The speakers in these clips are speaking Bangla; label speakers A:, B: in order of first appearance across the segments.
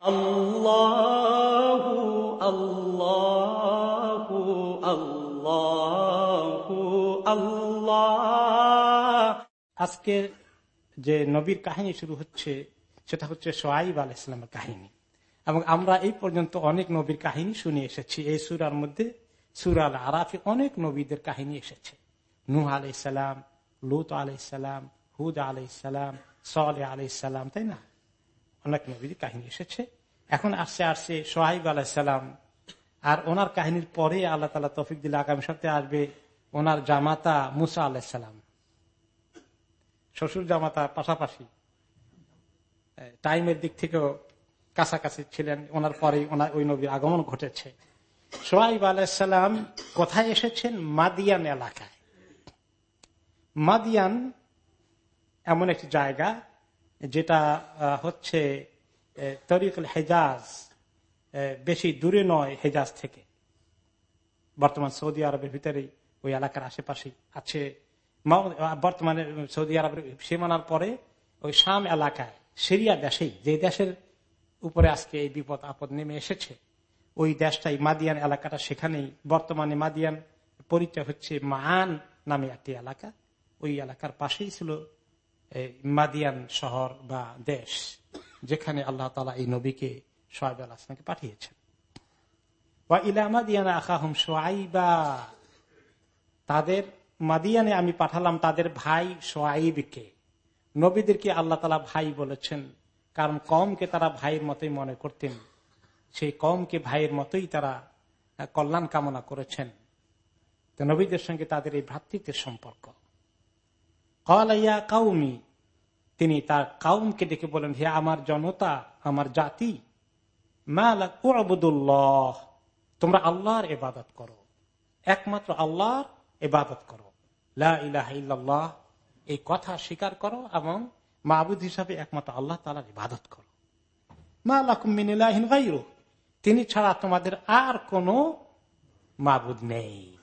A: আল্লাহু আল্লাহ
B: আজকে যে নবীর কাহিনী শুরু হচ্ছে, সেটা হচ্ছে সোয়াইব আল ইসলামের কাহিনী। এবং আমরা এই পর্যন্ত অনেক নবীর কাহিনী শুনে এসেছি। এই সুরার মধ্যে সুরাল আরাফে অনেক নবীদের কাহিনী এসেছে। নুহ আলাইসালাম লুত আলাইসালাম হুদ আলাইসালাম সলে আলাইসালাম তাই না? অনেক নবীর কাহিনী এসেছে। এখন আসছে আসছে সোহাইব আলাইসালাম আর ওনার কাহিনীর পরে আল্লাহ তালা তফিক দিলে আগামী সপ্তাহে আসবে ওনার জামাতা মুসা আলাইসালাম শ্বশুর জামাতা পাশাপাশি টাইমের দিক থেকেও কাছাকাছি ছিলেন। ওনার পরে ওনার, ওই নবীর আগমন ঘটেছে। সোহাইব আলাইসালাম কোথায় এসেছেন? মাদিয়ান এলাকায়। মাদিয়ান এমন একটি জায়গা যেটা হচ্ছে তরিকুল হেজাজ বেশি দূরে নয় হেজাজ থেকে। বর্তমান সৌদি আরবের ভিতরেই ওই এলাকার আশেপাশে আছে। বর্তমানে সৌদি আরবের সীমানার পরে ওই শাম এলাকায়, সিরিয়া দেশেই, যে দেশের উপরে আজকে এই বিপদ, আপদ নেমে এসেছে, ওই দেশটাই মাদিয়ান এলাকাটা সেখানেই, বর্তমানে মাদিয়ান পরিচয় হচ্ছে মান নামে একটি এলাকা। ওই এলাকার পাশেই ছিল মাদিয়ান শহর বা দেশ যেখানে আল্লাহ তালা এই নবীকে সোহাইব আল আসলামকে পাঠিয়েছেন। বা ইলা মাদিয়ানা আকাহম সোয়াইবা। তাদের মাদিয়ানে আমি পাঠালাম তাদের ভাই সোয়াইবকে। নবীদেরকে আল্লাহ তালা ভাই বলেছেন, কারণ কমকে তারা ভাইয়ের মতোই মনে করতেন। সেই কমকে ভাইয়ের মতোই তারা কল্যাণ কামনা করেছেন। নবীদের সঙ্গে তাদের এই ভ্রাতৃত্বের সম্পর্ক। কলাইয়া কাউমি তিনি তার কাউমকে ডেকে বলেন, হে আমার জনতা, আমার জাতি মাবুদুল্লাহ তোমরা আল্লাহর এবাদত করো। একমাত্র আল্লাহর এবাদত করো। লাহ এই কথা স্বীকার করো এবং মাহবুদ হিসাবে একমাত্র আল্লাহ তালার ইবাদত করো। মা লাকুমিন তিনি ছাড়া তোমাদের আর কোন মাবুদ নেই।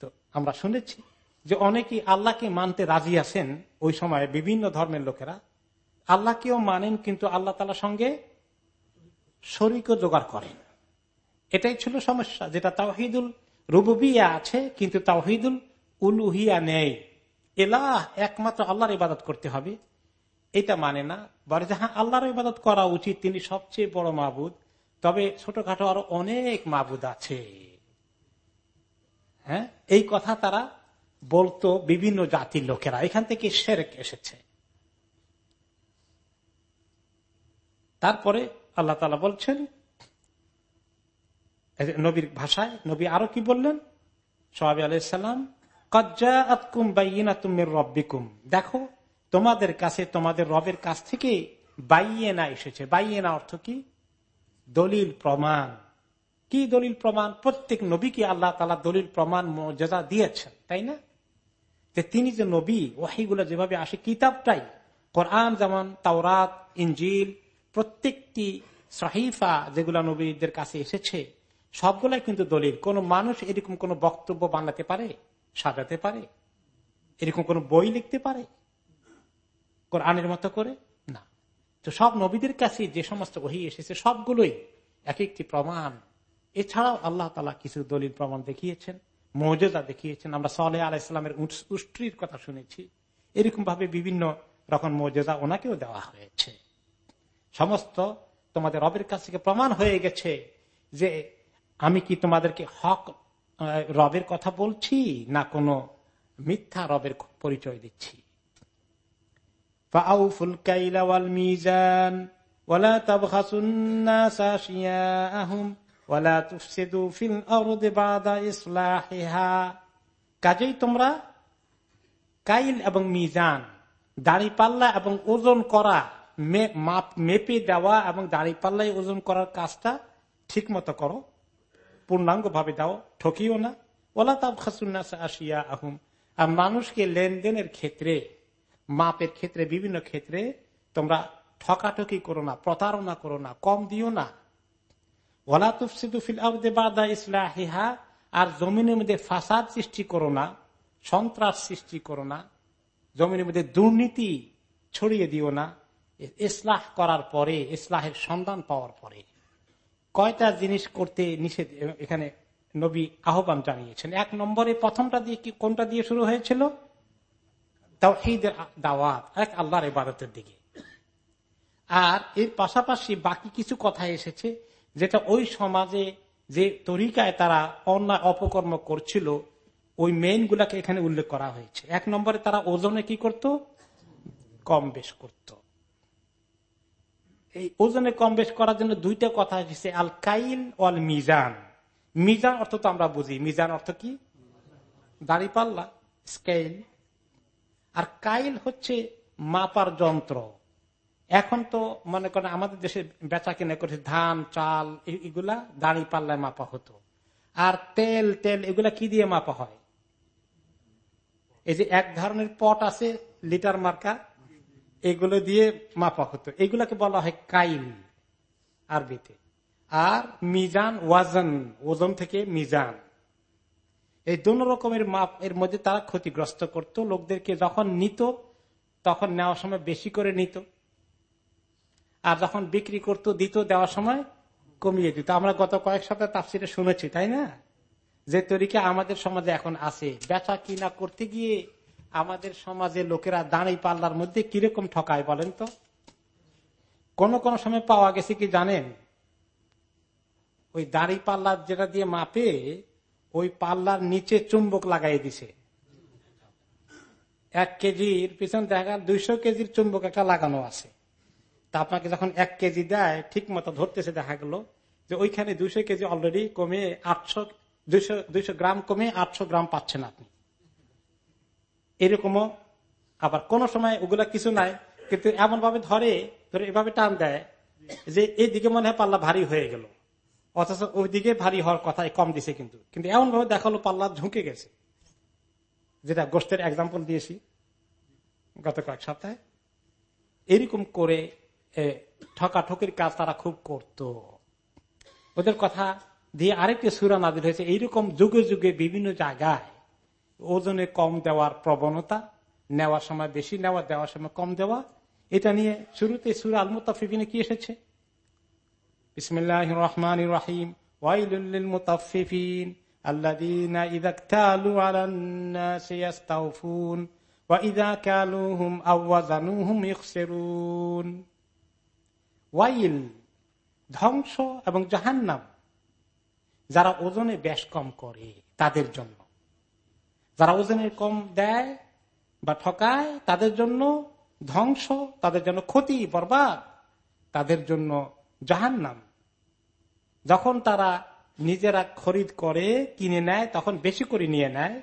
B: তো আমরা শুনেছি যে অনেকেই আল্লাহকে মানতে রাজি আছেন ওই সময়ে বিভিন্ন ধর্মের লোকেরা, আল্লাহকেও মানেন কিন্তু আল্লাহ তালার সঙ্গে শরিকও জোগাড় করেন। এটাই ছিল সমস্যা, যেটা তাওহিদুল রুবিয়া আছে কিন্তু তাওহিদুল উলুহিয়া নেই। এলাহ, একমাত্র আল্লাহর ইবাদত করতে হবে। এটা মানে না, বলে যে হ্যাঁ আল্লাহর ইবাদত করা উচিত, তিনি সবচেয়ে বড় মাহবুদ তবে ছোটখাটো আরও অনেক মাহবুদ আছে। হ্যাঁ এই কথা তারা বলতো বিভিন্ন জাতির লোকেরা। এখান থেকে সেরেক এসেছে। তারপরে আল্লাহ তালা বলছেন, নবীর ভাষায়, নবী আরও কি বললেন? সোহাবি আলাইসাল্লাম কজ্জাকুম বাইনা তুমের রব্বিকুম। দেখো, তোমাদের কাছে, তোমাদের রবের কাছ থেকে বাইয়ে না এসেছে। বাইয়ে না অর্থ কি? দলিল, প্রমাণ। কি দলিল, প্রমাণ? প্রত্যেক নবীকে আল্লাহ তালা দলিল, প্রমাণ, মর্যাদা দিয়েছেন, তাই না? যে তিনি যে নবী, ওয়াহিগুলো যেভাবে আসে, কিতাবটাই, কোরআন, যেমন তাওরাত ইঞ্জিল প্রত্যেকটি সহিফা যেগুলো নবীদের কাছে এসেছে, সবগুলাই কিন্তু দলিল। কোন মানুষ এরকম কোন বক্তব্য বানাতে পারে? সাজাতে পারে? এরকম কোন বই লিখতে পারে? কোরআনের মতো করে? না। তো সব নবীদের কাছে যে সমস্ত বহি এসেছে, সবগুলোই এক একটি প্রমাণ। এছাড়াও আল্লাহ তালা কিছু দলিল প্রমাণ দেখিয়েছেন। মর্যাদা দেখিয়েছেন। আমরা সালে আলাহ ইসলামের উষ্ট্রির কথা শুনেছি। এরকম ভাবে বিভিন্ন রকম মর্যাদা ওনাকেও দেওয়া হয়েছে। সমস্ত তোমাদের রবের কাছ থেকে প্রমাণ হয়ে গেছে যে আমি কি তোমাদেরকে হক রবের কথা বলছি না কোনো মিথ্যা রবের পরিচয় দিচ্ছি? মিজান কাজেই তোমরা কাইল এবং মিজান দাড়ি পাল্লা এবং ওজন করা মাপ, মেপে দেওয়া এবং দাড়ি পাল্লায় ওজন করার কাজটা ঠিক মতো করো। পূর্ণাঙ্গ ভাবে দাও, ঠকিও না। ওলা তাব খাসুন্না আসিয়া আহম আর মানুষকে লেনদেনের ক্ষেত্রে, মাপের ক্ষেত্রে, বিভিন্ন ক্ষেত্রে তোমরা ঠকাঠকি করো না, প্রতারণা করো না, কম দিও না। ওলা তুফসিদুফিল ইসলাহিহা, আর জমিনের মধ্যে ফাসাদ সৃষ্টি করো না, সন্ত্রাস সৃষ্টি করো না, জমিনের মধ্যে দুর্নীতি ছড়িয়ে দিও না, ইসলাহ করার পরে, ইসলাহের সন্ধান পাওয়ার পরে। কয়টা জিনিস করতে নিষেধ, এখানে নবী আহ্বান জানিয়েছেন। এক নম্বরে প্রথমটা দিয়ে কি, কোনটা দিয়ে শুরু হয়েছিল? তাও ঈদের দাওয়াত, এক আল্লাহর ইবাদতের দিকে। আর এর পাশাপাশি বাকি কিছু কথা এসেছে যেটা ওই সমাজে যে তরিকায় তারা অন্যায় অপকর্ম করছিল, ওই মেইন গুলাকে এখানে উল্লেখ করা হয়েছে। এক নম্বরে তারা ওজনে কি করত? কম বেশ করত। এই ওজনে কম বেশ করার জন্য দুইটা কথা এসেছে আল কাইল আল মিজান মিজান অর্থ তো আমরা বুঝি। মিজান অর্থ কি? দাড়ি পাল্লা স্কেল আর কাইল হচ্ছে মাপার যন্ত্র। এখন তো মনে করেন আমাদের দেশে বেচা কিনে করেছে ধান, চাল এগুলা দাড়ি পাল্লায় মাপা হতো। আর তেল তেল, এগুলা কি দিয়ে মাপা হয়? এই যে এক ধরনের পট আছে, লিটার মার্কা, এগুলো দিয়ে মাপা হতো। এগুলাকে বলা হয় কাইল আরবিতে। আর মিজান, ওয়াজন, ওজন থেকে মিজান। এই দোনো রকমের মাপ, এর মধ্যে তারা ক্ষতিগ্রস্ত করত। লোকদেরকে যখন নিত, তখন নেওয়ার সময় বেশি করে নিত। আর যখন বিক্রি করত, দিত, দেওয়ার সময় কমিয়ে দিত। আমরা গত কয়েক সপ্তাহ তাফসিরে শুনেছি, তাই না? যে তরিকা আমাদের সমাজে এখন আছে। বেচা কিনা করতে গিয়ে আমাদের সমাজে লোকেরা দাঁড়ি পাল্লার মধ্যে কীরকম ঠকায় বলেন তো? কোন কোন সময় পাওয়া গেছে কি জানেন? ওই দাড়ি পাল্লার যেটা দিয়ে মাপে, ওই পাল্লার নিচে চুম্বক লাগাই দিছে। এক কেজির পিছন দেখা দুইশো কেজির চুম্বক একটা লাগানো আছে। তা আপনাকে যখন এক কেজি দেয় ঠিক মতো ধরতেছে, দেখা গেল যে ওইখানে দুইশো কেজি অলরেডি কমে আটশো, দুইশো দুইশো গ্রাম কমে আটশো গ্রাম পাচ্ছেন আপনি। এরকমও আবার কোন সময় ওগুলা কিছু নাই, কিন্তু এমন ভাবে ধরে ধরে এভাবে টান দেয় যে এই দিকে মনে হয় পাল্লা ভারী হয়ে গেল। অথচ ওই দিকে ভারী হওয়ার কথা কম দিছে কিন্তু। কিন্তু এমন ভাবে দেখাল পাল্লা ঝুঁকে গেছে। যেটা গোষ্ঠের এক্সাম্পল দিয়েছি গত কয়েক সপ্তাহে। এরকম করে ঠকাঠকির কাজ তারা খুব করত। ওদের কথা দিয়ে আরেকটি সুরা নাজির হয়েছে। এইরকম যুগে যুগে বিভিন্ন জায়গায় ওজনে কম দেওয়ার প্রবণতা, নেওয়ার সময় বেশি, নেওয়া, দেওয়ার সময় কম দেওয়া, এটা নিয়ে শুরুতে সুরা আল মুতাফিবিনে কি এসেছে? ইসমিল্লাহ রহমান মুতাফিফিন ওয়াইল, ধ্বংস এবং জাহান্নাম। যারা ওজনে বেশ কম করে তাদের জন্য। যারা ওজনে কম দেয় বা ঠকায় তাদের জন্য ধ্বংস, তাদের জন্য ক্ষতি, বরবাদ, তাদের জন্য জাহান্নাম। যখন তারা নিজেরা খরিদ করে, কিনে নেয়, তখন বেশি করে নিয়ে নেয়।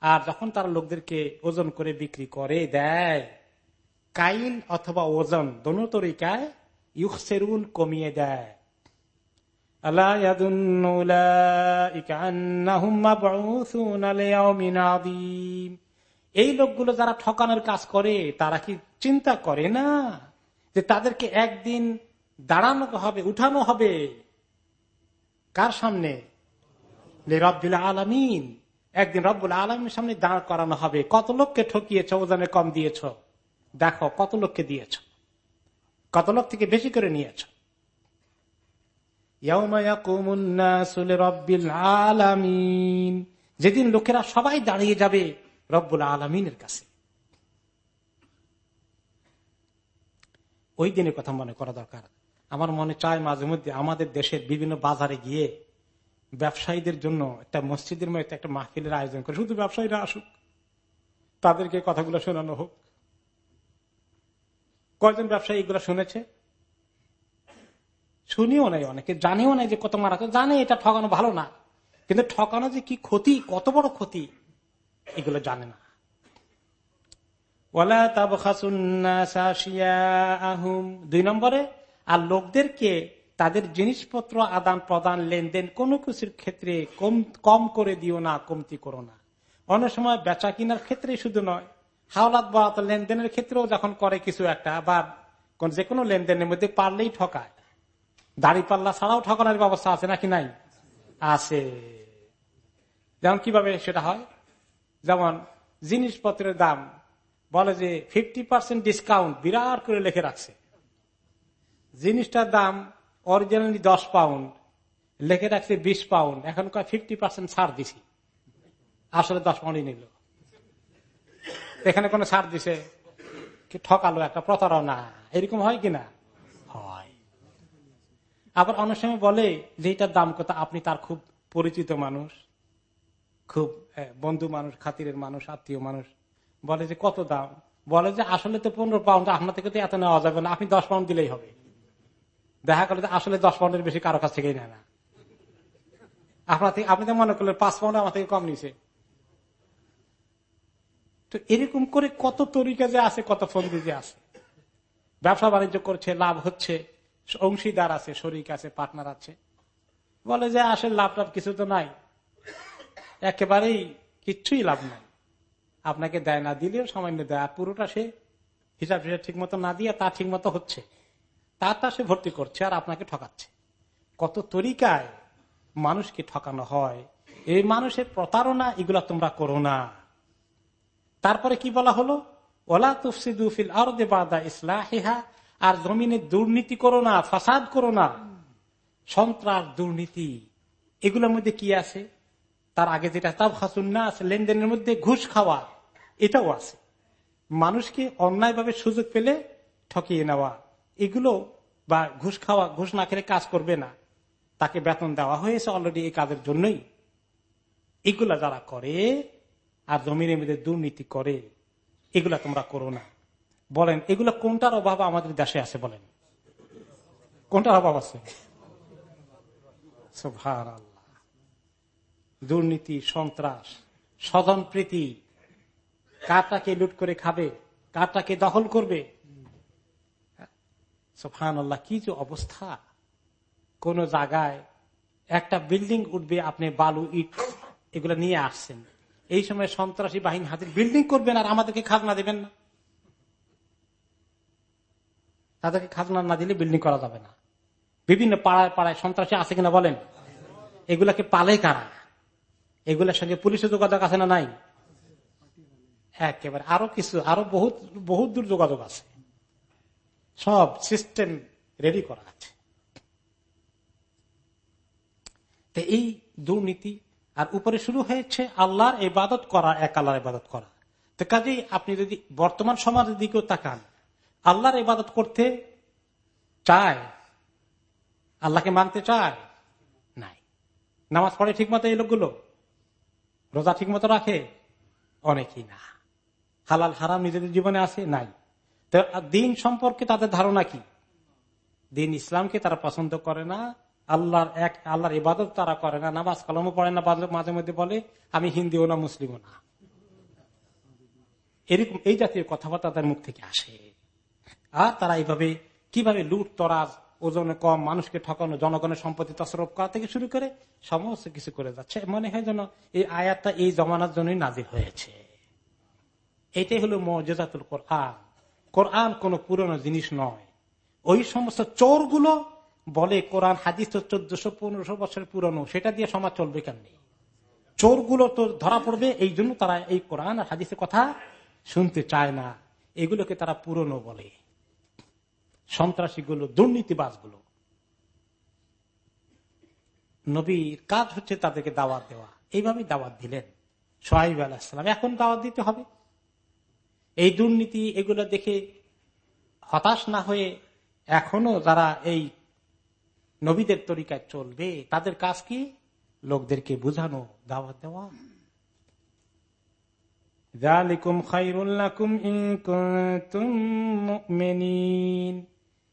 B: আর যখন তারা লোকদেরকে ওজন করে বিক্রি করে, দেয়, কাইল অথবা ওজন, দোনো ইউসেরুন কমিয়ে দেয়। এই লোকগুলো যারা ঠকানোর কাজ করে, তারা কি চিন্তা করে না যে তাদেরকে একদিন দাঁড়ানো হবে, উঠানো হবে? কার সামনে? রব্বুল আলমিন। একদিন রব্বুল আলমীর সামনে দাঁড় করানো হবে। কত লোককে ঠকিয়েছ, ওজনে কম দিয়েছ? দেখো, কত লোককে দিয়েছ। কত লোক থেকে বেশি করে নিয়েছ। যেদিন লোকেরা সবাই দাঁড়িয়ে যাবে রব্বুল আলমিনের কাছে। ওই দিনের কথা মনে করা দরকার। আমার মনে চায় মাঝে মধ্যে আমাদের দেশের বিভিন্ন বাজারে গিয়ে ব্যবসায়ীদের জন্য একটা মসজিদের মধ্যে একটা মাহফিলের আয়োজন করে। শুধু ব্যবসায়ীরা আসুক, তাদেরকে কথাগুলো শোনানো হোক। কয়জন ব্যবসায়ী এগুলো শুনেছে? শুনিও নাই অনেকে, জানেও নাই যে কত মারা জানে এটা ঠকানো ভালো না, কিন্তু ঠকানো যে কি ক্ষতি, কত বড় ক্ষতি, এগুলো জানে না। দুই নম্বরে, আর লোকদেরকে তাদের জিনিসপত্র আদান প্রদান লেনদেন কোন কিছুর ক্ষেত্রে কম কম করে দিও না, কমতি করো না। অনেক সময় বেচা কিনার ক্ষেত্রে শুধু নয় হাওলাত বা লেনদেনের ক্ষেত্রেও যখন করে কিছু একটা বা যে কোনো লেনদেনের মধ্যে পারলেই ঠকায়। দাড়ি পাল্লা ছাড়াও ঠকানোর ব্যবস্থা আছে নাকি নাই? আছে। যেমন কীভাবে সেটা হয়? যেমন জিনিসপত্রের দাম বলে যে ফিফটি পার্সেন্ট ডিসকাউন্ট বিরাট করে লিখে রাখছে। জিনিসটার দাম অরিজিনালি দশ পাউন্ড লেখে রাখছে বিশ পাউন্ড এখন কয় ফিফটি পার্সেন্ট ছাড় দিছি। আসলে দশ পাউন্ডই নিল। এখানে কোন ছাড় দিছে। ঠকালো একটা প্রতারণা? এরকম হয় কিনা? হয়। আবার অনেক সময় বলে যে এটার দাম কত? আপনি তার খুব পরিচিত মানুষ, খুব বন্ধু মানুষ, খাতিরের মানুষ, আত্মীয় মানুষ। বলে যে কত দাম? বলে যে আসলে তো পনেরো পাউন্ড, আপনার থেকে তো এত নেওয়া যাবে না। আপনি দশ পাউন্ড দিলেই হবে। দেখা গেল আসলে দশ পাউন্ডের বেশি কারও কাছ থেকেই নেয় না। আপনার থেকে আপনি তো মনে করলেন পাঁচ পাউন্ড আমার থেকে কম নিছে। তো এরকম করে কত তরিকা যে আছে, কত ফন্দি যে আছে। ব্যবসা বাণিজ্য করছে, লাভ হচ্ছে, অংশীদার আছে, শরিক আছে পার্টনার আছে। বলে যে আসলে লাভ টাভ কিছু তো নাই। একেবারেই কিচ্ছুই লাভ নাই। আপনাকে দেয় না দিলেও সামান্য দেয় পুরোটা সে হিসাব হিসাব ঠিক মতো না দিয়ে তা ঠিক মতো হচ্ছে। তারটা সে ভর্তি করছে আর আপনাকে ঠকাচ্ছে। কত তরিকায় মানুষকে ঠকানো হয়। এই মানুষের প্রতারণা, এগুলা তোমরা করো না। তারপরে কি বলা হলো? ওলা তুফসিদুফিল আর বাদা ইসলাহিহা, আর জমিনে দুর্নীতি করো না, ফাসাদ করো না। সন্ত্রাস, দুর্নীতি, এগুলোর মধ্যে কি আছে? তার আগে যেটা তাব হাসুন্না আছে, লেনদেনের মধ্যে ঘুষ খাওয়া, এটাও আছে। মানুষকে অন্যায়ভাবে সুযোগ পেলে ঠকিয়ে নেওয়া, এগুলো বা ঘুষ খাওয়া, ঘুষ না খেলে কাজ করবে না। তাকে বেতন দেওয়া হয়েছে অলরেডি এই কাজের জন্যই। এগুলা যারা করে আর জমিনের মধ্যে দুর্নীতি করে, এগুলা তোমরা করো না। বলেন, এগুলা কোনটার অভাব আমাদের দেশে আছে বলেন? কোনটার অভাব আছে? দুর্নীতি, সন্ত্রাস, স্বজন প্রীতি, কারটাকে লুট করে খাবে, কারটাকে দখল করবে। সোফান আল্লাহ কি যে অবস্থা। কোন জায়গায় একটা বিল্ডিং উঠবে, আপনি বালু, ইট, এগুলো নিয়ে আসছেন। এই সময় সন্ত্রাসী বাহিনী হাতের বিল্ডিং করবেন আর আমাদেরকে খাজনা দেবেন না। তাদেরকে খাজনা না দিলে বিল্ডিং করা যাবে না। বিভিন্ন পাড়ায় পাড়ায় সন্ত্রাসী আছে কিনা বলেন? এগুলাকে পালে কারা? এগুলোর সঙ্গে পুলিশের যোগাযোগ আছে না নাই? একেবারে আরও কিছু, আরও বহুত বহুত দূর যোগাযোগ আছে। সব সিস্টেম রেডি করা আছে। এই দুর্নীতি আর উপরে শুরু হয়েছে আল্লাহর ইবাদত করা, এক আল্লাহর ইবাদত করা। তো কাজেই আপনি যদি বর্তমান সমাজের দিকেও তাকান, আল্লাহর ইবাদত করতে চায়? আল্লাহকে মানতে চায়? নাই। নামাজ পড়ে ঠিক মতো এই লোকগুলো? রোজা ঠিক মতো রাখে? অনেকেই না। হালাল, হারাম নিজেদের জীবনে আছে? নাই। দিন সম্পর্কে তাদের ধারণা কি? দিন ইসলামকে তারা পছন্দ করে না আল্লাহর এক, আল্লাহর ইবাদত তারা করে না। নামাজ কলমও পড়ে না মাঝে মধ্যে বলে, আমি হিন্দিও না, মুসলিমও না। এরকম এই জাতীয় কথাবার্তা তাদের মুখ থেকে আসে। আর তারা এইভাবে কীভাবে লুট, তরাজ, ওজনে কম, মানুষকে ঠকানো, জনগণের সম্পত্তি তসরফ করা থেকে শুরু করে সমস্ত কিছু করে যাচ্ছে। মনে হয় যেন এই আয়াতটা এই জমানার জন্যই নাজির হয়েছে। এটাই হলো মজাতুল কোরআন। কোরআন কোন পুরনো জিনিস নয়। ওই সমস্ত চোরগুলো বলে, কোরআন হাদিস তো চোদ্দশো, পনেরোশো বছর পুরনো, সেটা দিয়ে সমাজ চলবে কেমনি? চোরগুলো তো ধরা পড়বে, এই জন্য তারা এই কোরআন আর হাদিসের কথা শুনতে চায় না। এগুলোকে তারা পুরনো বলে। সন্ত্রাসীগুলো, দুর্নীতিবাজগুলো। নবীর কাজ হচ্ছে তাদেরকে দাওয়াত দেওয়া। এইভাবে দাওয়াত দিলেন সোহাইব আলাহিসাম এখন দাওয়াত দিতে হবে। এই দুর্নীতি, এগুলো দেখে হতাশ না হয়ে এখনও যারা এই নবীদের তরিকায় চলবে তাদের কাজ কি? লোকদেরকে বুঝানো দাওয়াত দেওয়া।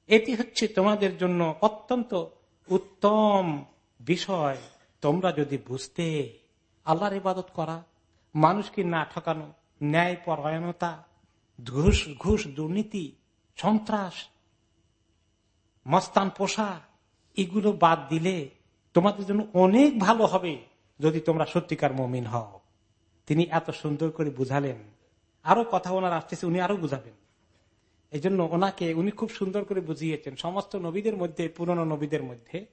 B: এটি হচ্ছে তোমাদের জন্য অত্যন্ত উত্তম বিষয়। তোমরা যদি বুঝতে আল্লাহর ইবাদত করা মানুষকে না ঠকানো ন্যায় পরায়ণতা ঘুষ ঘুষ দুর্নীতি সন্ত্রাস মস্তান পোষা এগুলো বাদ দিলে তোমাদের জন্য অনেক ভালো হবে যদি তোমরা সত্যিকার মমিন হও। তিনি এত সুন্দর করে বুঝালেন। আরও কথা ওনার আসতেছে, উনি আরও বুঝাবেন। এই জন্য ওনাকে উনি খুব সুন্দর করে বুঝিয়েছেন। সমস্ত নবীদের মধ্যে, পুরনো নবীদের মধ্যে।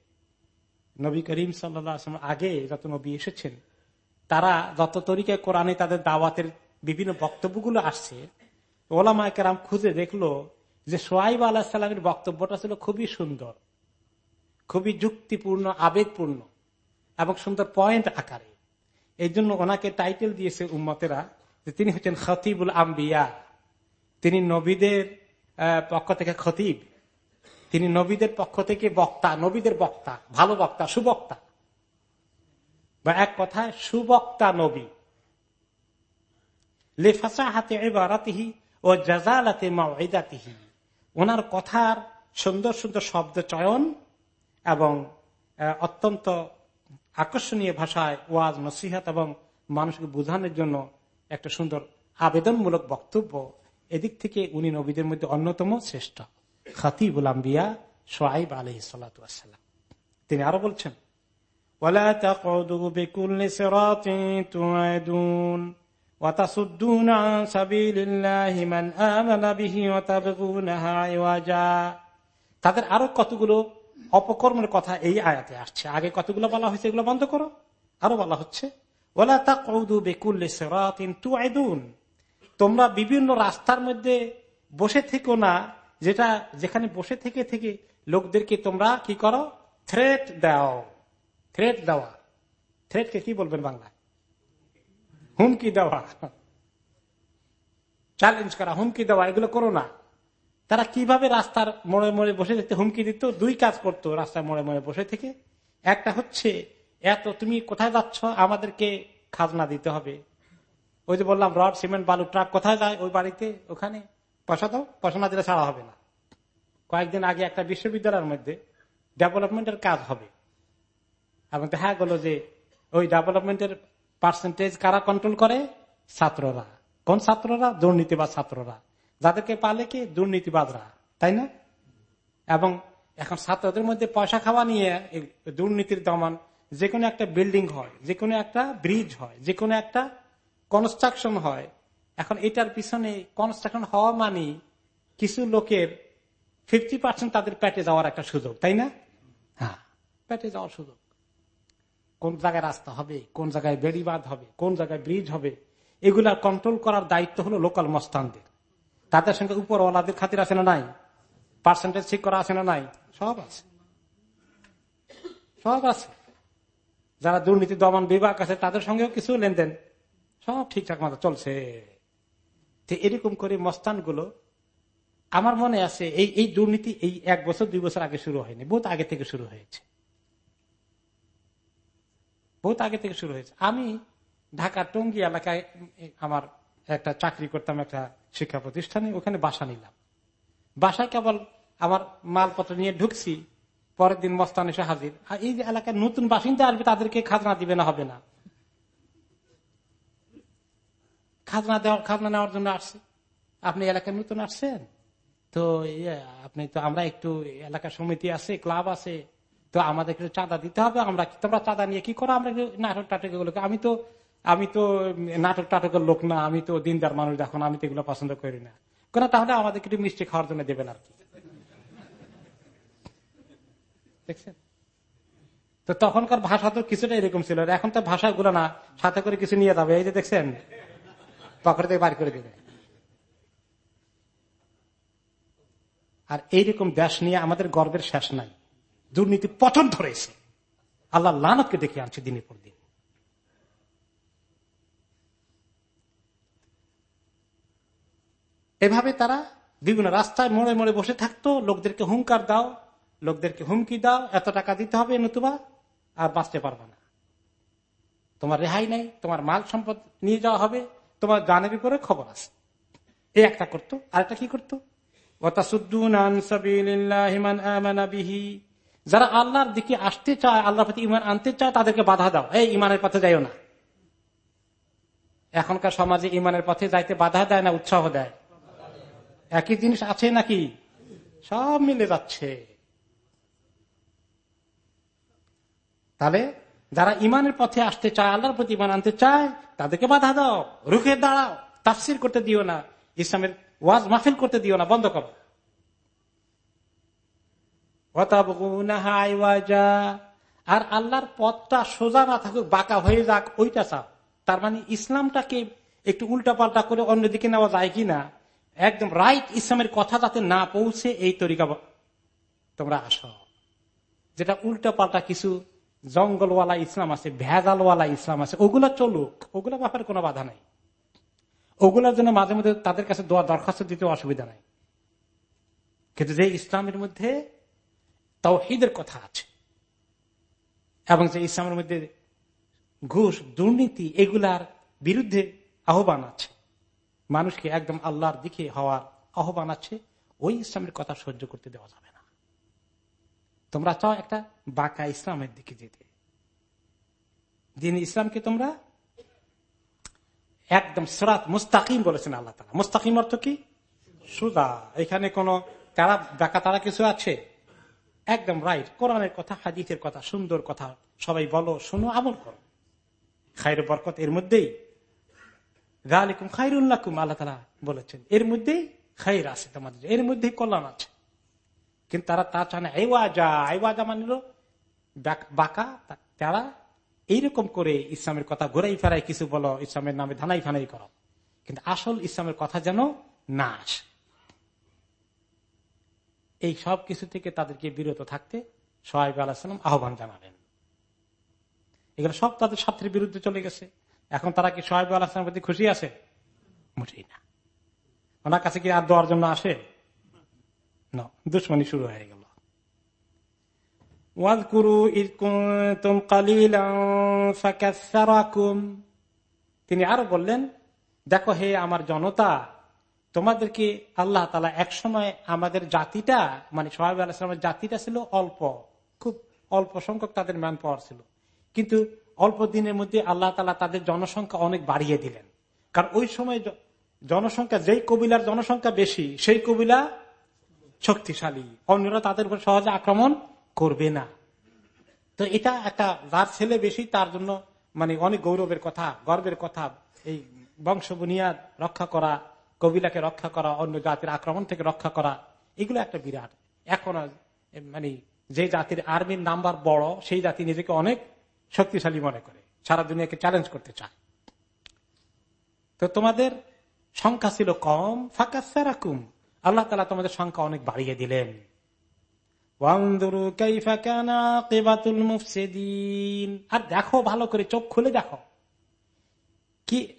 B: নবী করিম সাল্লাম আগে যত নবী এসেছেন, তারা যত তরিকায় কোরআনে তাদের দাওয়াতের বিভিন্ন বক্তব্যগুলো আসছে ওলামায়কেরাম খুঁজে দেখল যে সোহাইব আলাহিসাল্লামের বক্তব্যটা ছিল খুবই সুন্দর। খুবই যুক্তিপূর্ণ, আবেগপূর্ণ এবং সুন্দর পয়েন্ট আকারে। এই জন্য ওনাকে টাইটেল দিয়েছে উম্মতেরা যে তিনি হচ্ছেন খতিবুল আম্বিয়া। তিনি নবীদের পক্ষ থেকে খতিব। তিনি নবীদের পক্ষ থেকে বক্তা, নবীদের বক্তা, ভালো বক্তা, সুবক্তা। বা এক কথায় সুবক্তা নবী। লেফাসা হাতে এবারাতিহি ও জাজালাতে মাইদাতিহি ওনার কথার সুন্দর সুন্দর শব্দ চয়ন এবং অত্যন্ত আকর্ষণীয় ভাষায় ওয়াজ, নসিহাত এবং মানুষকে বোঝানোর জন্য একটা সুন্দর আবেদনমূলক বক্তব্য। এদিক থেকে উনি নবীদের মধ্যে অন্যতম শ্রেষ্ঠ। খাতিবুল আম্বিয়া সোয়াইব আলহ সাল্লাম তিনি আরও বলছেন তাদের আরও কতগুলো অপকর্মের কথা এই আয়াতে আসছে। আগে কতগুলো বলা হয়েছে এগুলো বন্ধ করো? আরও বলা হচ্ছে তোমরা বিভিন্ন রাস্তার মধ্যে বসে থেকো না, যেটা যেখানে বসে থেকে থেকে লোকদেরকে তোমরা কি করো? থ্রেট দাও। থ্রেট দেওয়া। থ্রেটকে কি বলবেন বাংলায়? হুমকি দেওয়া। চ্যালেঞ্জ করা, হুমকি দেওয়া, এগুলো করো না। তারা কীভাবে রাস্তার মোড়ে মোড়ে বসে থাকতে হুমকি দিত? দুই কাজ করতো রাস্তার মোড়ে মোড়ে বসে থেকে। একটা হচ্ছে, এত তুমি কোথায় যাচ্ছ? আমাদেরকে খাজনা দিতে হবে। ওই যে বললাম, রড, সিমেন্ট, বালু, ট্রাক কোথায় যায়? ওই বাড়িতে, ওখানে। পয়সা দাও, পয়সা না দিলে ছাড়া হবে না। কয়েকদিন আগে একটা বিশ্ববিদ্যালয়ের মধ্যে ডেভেলপমেন্টের কাজ হবে। এবং দেখা গেল যে, ওই ডেভেলপমেন্টের পার্সেন্টেজ কারা কন্ট্রোল করে? ছাত্ররা। কোন ছাত্ররা? দুর্নীতিবাদ ছাত্ররা। যাদেরকে পালে কি? দুর্নীতিবাদরা, তাই না? এবং এখন ছাত্রদের মধ্যে পয়সা খাওয়া নিয়ে দুর্নীতির দমন, যে কোনো একটা বিল্ডিং হয়, যে কোনো একটা ব্রিজ হয়, যে কোনো একটা কনস্ট্রাকশন হয়, এখন এটার পিছনে কনস্ট্রাকশন হওয়া মানে কিছু লোকের ফিফটি পার্সেন্ট তাদের পেটে যাওয়ার একটা সুযোগ, তাই না? হ্যাঁ পেটে যাওয়ার সুযোগ। কোন জায়গায় রাস্তা হবে, কোন জায়গায় বেড়িবাদ হবে, কোন জায়গায় ব্রিজ হবে, এগুলা কন্ট্রোল করার দায়িত্ব হলো লোকাল মস্তানদের। তাদের সঙ্গে উপরওয়ালাদের খাতির আছে না নাই? পার্সেন্টেজ ঠিক করা আছে না নাই? সব আছে। সব আছে। যারা দুর্নীতি, দমন বিভাগ আছে, তাদের সঙ্গেও কিছু লেনদেন। সব ঠিকঠাক মতো চলছে। এরকম করে মস্তানগুলো আমার মনে আছে এই এই দুর্নীতি এই এক বছর, দুই বছর আগে শুরু হয়নি। বহুত আগে থেকে শুরু হয়েছে। বহুত আগে থেকে শুরু হয়েছে। আমি ঢাকা টঙ্গি এলাকায়, আমার একটা চাকরি করতাম একটা শিক্ষা প্রতিষ্ঠানে ওখানে বাসা নিলাম। বাসায় কেবল আমার মালপত্র নিয়ে ঢুকছি পরের দিন মস্তান এসে হাজির। এই যে এলাকায় নতুন বাসিন্দা আসবে তাদেরকে খাজনা দিবে না হবে না। খাজনা দেওয়ার খাজনা নেওয়ার জন্য আসছে। আপনি এলাকায় নতুন আসছেন? তো ইয়ে, আপনি তো আমরা একটু এলাকা সমিতি আছে ক্লাব আছে। তো আমাদের চাঁদা দিতে হবে আমরা তোমরা চাঁদা নিয়ে কি করো? আমরা নাটক টাটক আমি তো আমি তো নাটক টাটকের লোক না, আমি তো দিনদার মানুষ এখন আমি তো এগুলো পছন্দ করি না। কেন তাহলে আমাদের একটু মিষ্টি খাওয়ার জন্য দেবেন আর কি। দেখছেন? তো তখনকার ভাষা তো কিছুটা এরকম ছিল এখন তো ভাষাগুলো না, সাথে করে কিছু নিয়ে যাবে, এই যে দেখছেন? পকেট থেকে বার করে দেবে। আর এইরকম দেশ নিয়ে আমাদের গর্বের শেষ নাই। দুর্নীতি পচন ধরেছে আল্লাহ লানতকে ডেকে আনছে দিনের পর দিন। এভাবে তারা বিভিন্ন রাস্তায় মোড়ে মোড়ে বসে থাকতো। লোকদেরকে হুঙ্কার দাও, লোকদেরকে হুমকি দাও, এত টাকা দিতে হবে নতুবা, আর বাঁচতে পারবে না। তোমার রেহাই নেই, তোমার মাল সম্পদ নিয়ে যাওয়া হবে, তোমার গানের উপরে খবর আছে। এই একটা করতো, আরেকটা কি করতো? যারা আল্লাহর দিকে আসতে চায়, আল্লাহর প্রতি ইমান আনতে চায়, তাদেরকে বাধা দাও। এই ইমানের পথে যাইও না। এখনকার সমাজে ইমানের পথে যাইতে বাধা দেয় না, উৎসাহ দেয়। একই জিনিস আছে নাকি? সব মিলে যাচ্ছে। তাহলে যারা ইমানের পথে আসতে চায়, আল্লাহর প্রতি ইমান আনতে চায়, তাদেরকে বাধা দাও, রুখে দাঁড়াও, তাফসির করতে দিও না, ইসলামের ওয়াজ মাহফিল করতে দিও না, বন্ধ করো। আর আল্লাহর পথটা সোজা না থাকুক, বাঁকা হয়ে যাক, ওইটা চাও। তার মানে ইসলামটাকে একটু উল্টা পাল্টা করে অন্যদিকে নেওয়া যায় কিনা একদম রাইট ইসলামের কথা যাতে না পৌঁছে, এই তরিকা তোমরা আসো। যেটা উল্টা পাল্টা কিছু জঙ্গলওয়ালা ইসলাম আছে, ভেজালওয়ালা ইসলাম আছে, ওগুলা চলুক। ওগুলা ব্যাপারে কোনো বাধা নাই। ওগুলার জন্য মাঝে মধ্যে তাদের কাছে দোয়া দরখাস্ত দিতে অসুবিধা নাই। কিন্তু যে ইসলামের মধ্যে তৌহিদের কথা আছে, এবং যে ইসলামের মধ্যে ঘুষ, দুর্নীতি, এগুলার বিরুদ্ধে আহ্বান আছে মানুষকে একদম আল্লাহর দিকে হওয়ার আহ্বান আছে, ওই ইসলামের কথা সহ্য করতে দেওয়া যাবে না। তোমরা চাও একটা বাঁকা ইসলামের দিকে যেতে। দিন ইসলামকে তোমরা একদম সরাত মুস্তাকিম বলেছেন আল্লাহ তালা মুস্তাকিম অর্থ কি? সুদা এখানে কোন তারা ডাকা তারা কিছু আছে? একদম রাইট কোরআনের কথা, হাদিসের কথা, সুন্দর কথা সবাই বলো, শোনো, আমল করো। খাইর বরকত এর মধ্যেই। গালিকুম খাইরুল্লাকুম আল্লাহ তালা বলেছেন। এর মধ্যেই খাইর আছে তোমাদের। এর মধ্যেই কল্যাণ আছে। কিন্তু তারা তা চায় না। এওয়াজা মানিল বাঁকা তারা এইরকম করে ইসলামের কথা ঘুরাই ফেরাই কিছু বলো, ইসলামের নামে ধানাই ফানাই করো। কিন্তু আসল ইসলামের কথা যেন না এই সব কিছু থেকে তাদেরকে বিরত থাকতে সোহাইব আলাহাম আহ্বান জানালেন। এগুলো সব তাদের স্বার্থের বিরুদ্ধে চলে গেছে। এখন তারা কি সোহাইব আলাহামের প্রতি খুশি আছে? মোটেই না। ওনার কাছে কি আর দেওয়ার জন্য আসে? দুশ্মনী শুরু হয়ে গেল। তিনি আরও বললেন, দেখো হে আমার জনতা তোমাদেরকে আল্লাহ তালা একসময় আমাদের জাতিটা মানে সোহাব আলাহিসামের জাতিটা ছিল অল্প, খুব অল্প সংখ্যক তাদের ম্যান পাওয়ার ছিল। কিন্তু অল্প দিনের মধ্যে আল্লাহ তালা তাদের জনসংখ্যা অনেক বাড়িয়ে দিলেন। কারণ ওই সময় জনসংখ্যা, যেই কবিলার জনসংখ্যা বেশি, সেই কবিলা শক্তিশালী। অন্যরা তাদের উপর সহজে আক্রমণ করবে না। তো এটা একটা, যার ছেলে বেশি, তার জন্য মানে অনেক গৌরবের কথা, গর্বের কথা। এই বংশ বুনিয়াদ রক্ষা করা, কবিলাকে রক্ষা করা, অন্য জাতির আক্রমণ থেকে রক্ষা করা, এগুলো একটা বিরাট। এখন মানে যে জাতির আর্মির নাম্বার বড়, সেই জাতি নিজেকে অনেক শক্তিশালী মনে করে। সারা দুনিয়াকে চ্যালেঞ্জ করতে চায়। তো তোমাদের সংখ্যা ছিল কম। ফাঁকা সেরাকুম। আল্লাহ তালা তোমাদের সংখ্যা অনেক বাড়িয়ে দিলেন। আর দেখো, ভালো করে চোখ খুলে দেখো।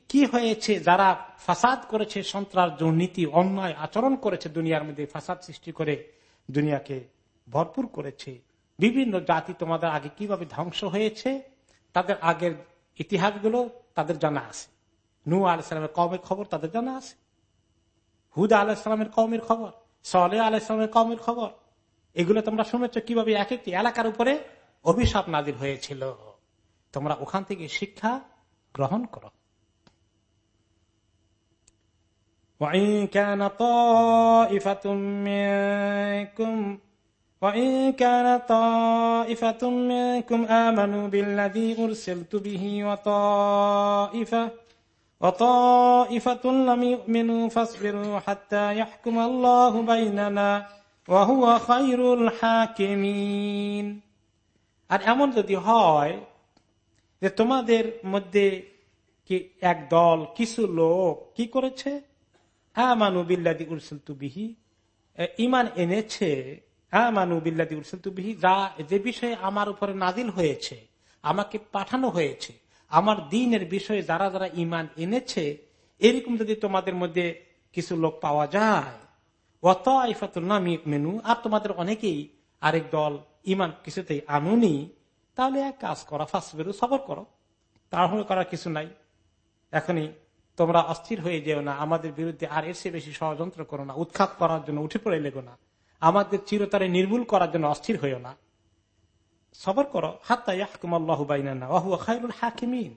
B: কি হয়েছে যারা ফাসাদ করেছে সন্ত্রাস দুর্নীতি অন্যায় আচরণ করেছে দুনিয়ার মধ্যে, ফাসাদ সৃষ্টি করে দুনিয়াকে ভরপুর করেছে। বিভিন্ন জাতি তোমাদের আগে কিভাবে ধ্বংস হয়েছে তাদের আগের ইতিহাসগুলো তাদের জানা আছে নু আলাইসালামের কমের খবর তাদের জানা আছে হুদা আলাহিসামের কমের খবর সলে আলাহিসামের কমের খবর এগুলো তোমরা শুনেছ কিভাবে এক একটি এলাকার উপরে অভিশাপ নাজির হয়েছিল তোমরা ওখান থেকে শিক্ষা গ্রহণ করো وإن كان طائفة منكم وإن كان طائفة منكم آمنوا بالذي أرسلت به وطائفة وطائفة لم يؤمنوا فاصبروا حتى يحكم الله بيننا وهو خير الحاكمين আর এমন যদি হয় যে তোমাদের মধ্যে কি এক দল কিছু লোক কি করেছে আমানু বিল্লাদি উরসুল তুবিহি ইমান এনেছে যা বিষয়ে আমার উপরে নাজিল হয়েছে, আমাকে পাঠানো হয়েছে, আমার দিনের বিষয়ে যারা যারা ইমান এনেছে, এরকম যদি তোমাদের মধ্যে কিছু লোক পাওয়া যায় অত আইফাতুল মেনু আর তোমাদের অনেকেই আরেক দল ইমান কিছুতেই আনুনি, তাহলে এক কাজ করা ফার্স্ট বেরু সবর করো। তাড়াহুড়ো করার কিছু নাই। এখনই তোমরা অস্থির হয়ে যেও না, আমাদের বিরুদ্ধে আর এসে বেশি ষড়যন্ত্র করো না, উৎখাত করার জন্য উঠে পড়ে লেগো না। আমাদের চিরতারে নির্মূল করার জন্য অস্থির হইও না। সবর করো। হাকিমিন।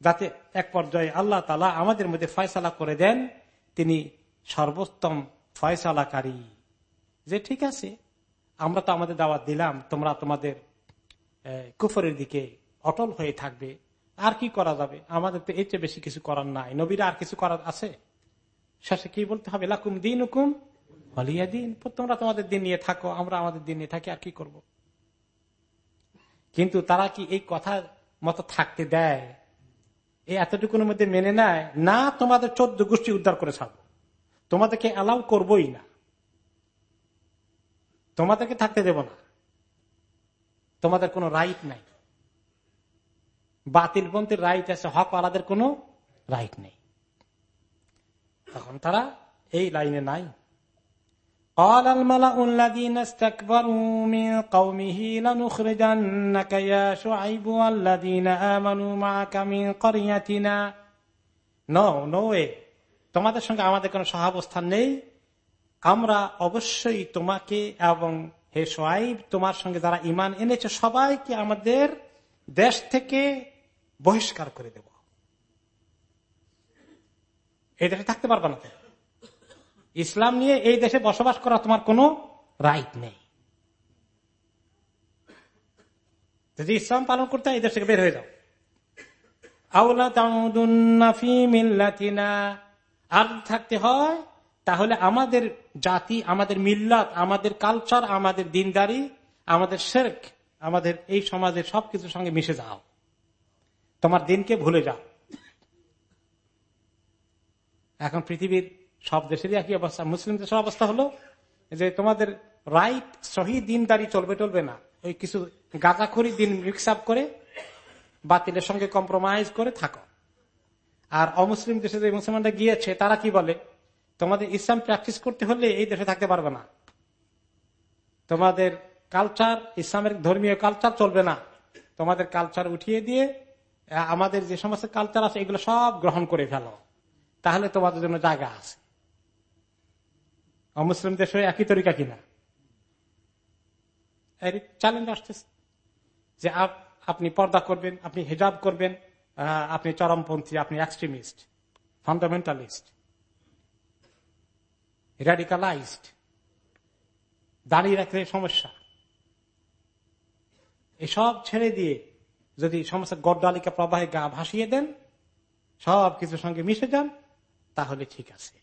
B: যাতে এক পর্যায়ে আল্লাহ তালা আমাদের মধ্যে ফয়সালা করে দেন, তিনি সর্বোত্তম ফয়সালাকারী। যে ঠিক আছে, আমরা তো আমাদের দাওয়াত দিলাম, তোমরা তোমাদের কুফরের দিকে অটল হয়ে থাকবে। আর কি করা যাবে? আমাদের তো এর চেয়ে বেশি কিছু করার নাই। নবীরা আর কিছু করার আছে? শেষে কি বলতে হবে? লাকুম দিন হুকুম হলিয়া দিন। তোমরা তোমাদের দিন নিয়ে থাকো, আমরা আমাদের দিন নিয়ে থাকি, আর কি করব। কিন্তু তারা কি এই কথা মতো থাকতে দেয়? এই এতটুকুর মধ্যে মেনে নেয়, না, তোমাদের চোদ্দ গোষ্ঠী উদ্ধার করে ছাড়বো। তোমাদেরকে অ্যালাউ করবই না। তোমাদেরকে থাকতে দেব না। তোমাদের কোনো রাইট নাই। বাতিল পন্থীর রাইট আছে, হক আলাদের কোনো রাইট নেই। তখন তারা এই লাইনে নাই। قال الملأ الذين استكبروا من قومه لنخرجنك يا شعيب والذين آمنوا معك من قريتنا নো নো এ তোমাদের সঙ্গে আমাদের কোনো সহাবস্থান নেই আমরা অবশ্যই তোমাকে এবং হে সোয়াইব তোমার সঙ্গে যারা ইমান এনেছে সবাইকে আমাদের দেশ থেকে বহিষ্কার করে দেব এই দেশে থাকতে পারবে না ইসলাম নিয়ে এই দেশে বসবাস করা তোমার কোনো রাইট নেই। যদি ইসলাম পালন করতে এই দেশ থেকে বের হয়ে যাও। আর থাকতে হয়, তাহলে আমাদের জাতি, আমাদের মিল্লাত, আমাদের কালচার আমাদের দিনদারি, আমাদের শেরক আমাদের এই সমাজের সবকিছুর সঙ্গে মিশে যাও। তোমার দিনকে ভুলে যাও। এখন পৃথিবীর সব দেশেরই একই অবস্থা। মুসলিম দেশের অবস্থা হলো যে তোমাদের রাইট সহি দিনদারি চলবে, টলবে না। ওই কিছু গাঁজাখড়ি দিন মিক্স আপ করে বাতিলের সঙ্গে কম্প্রোমাইজ করে থাকো। আর অমুসলিম দেশে যে মুসলমানরা গিয়েছে, তারা কি বলে? তোমাদের ইসলাম প্র্যাকটিস করতে হলে এই দেশে থাকতে পারবে না। তোমাদের কালচার ইসলামের ধর্মীয় কালচার চলবে না। তোমাদের কালচার উঠিয়ে দিয়ে আমাদের যে সমস্ত কালচার আছে, এগুলো সব গ্রহণ করে ফেলো। তাহলে তোমাদের জন্য জায়গা আছে। অমুসলিম দেশে একই তরিকা কিনা? চ্যালেঞ্জ আসতেছে। যে আপনি পর্দা করবেন, আপনি হিজাব করবেন আপনি চরমপন্থী, আপনি এক্সট্রিমিস্ট ফান্ডামেন্টালিস্ট রেডিকালাইজড দাঁড়িয়ে রাখলে সমস্যা। এসব ছেড়ে দিয়ে যদি সমস্ত গড্ডালিকা প্রবাহে গা ভাসিয়ে দেন সব কিছুর সঙ্গে মিশে যান, তাহলে ঠিক আছে।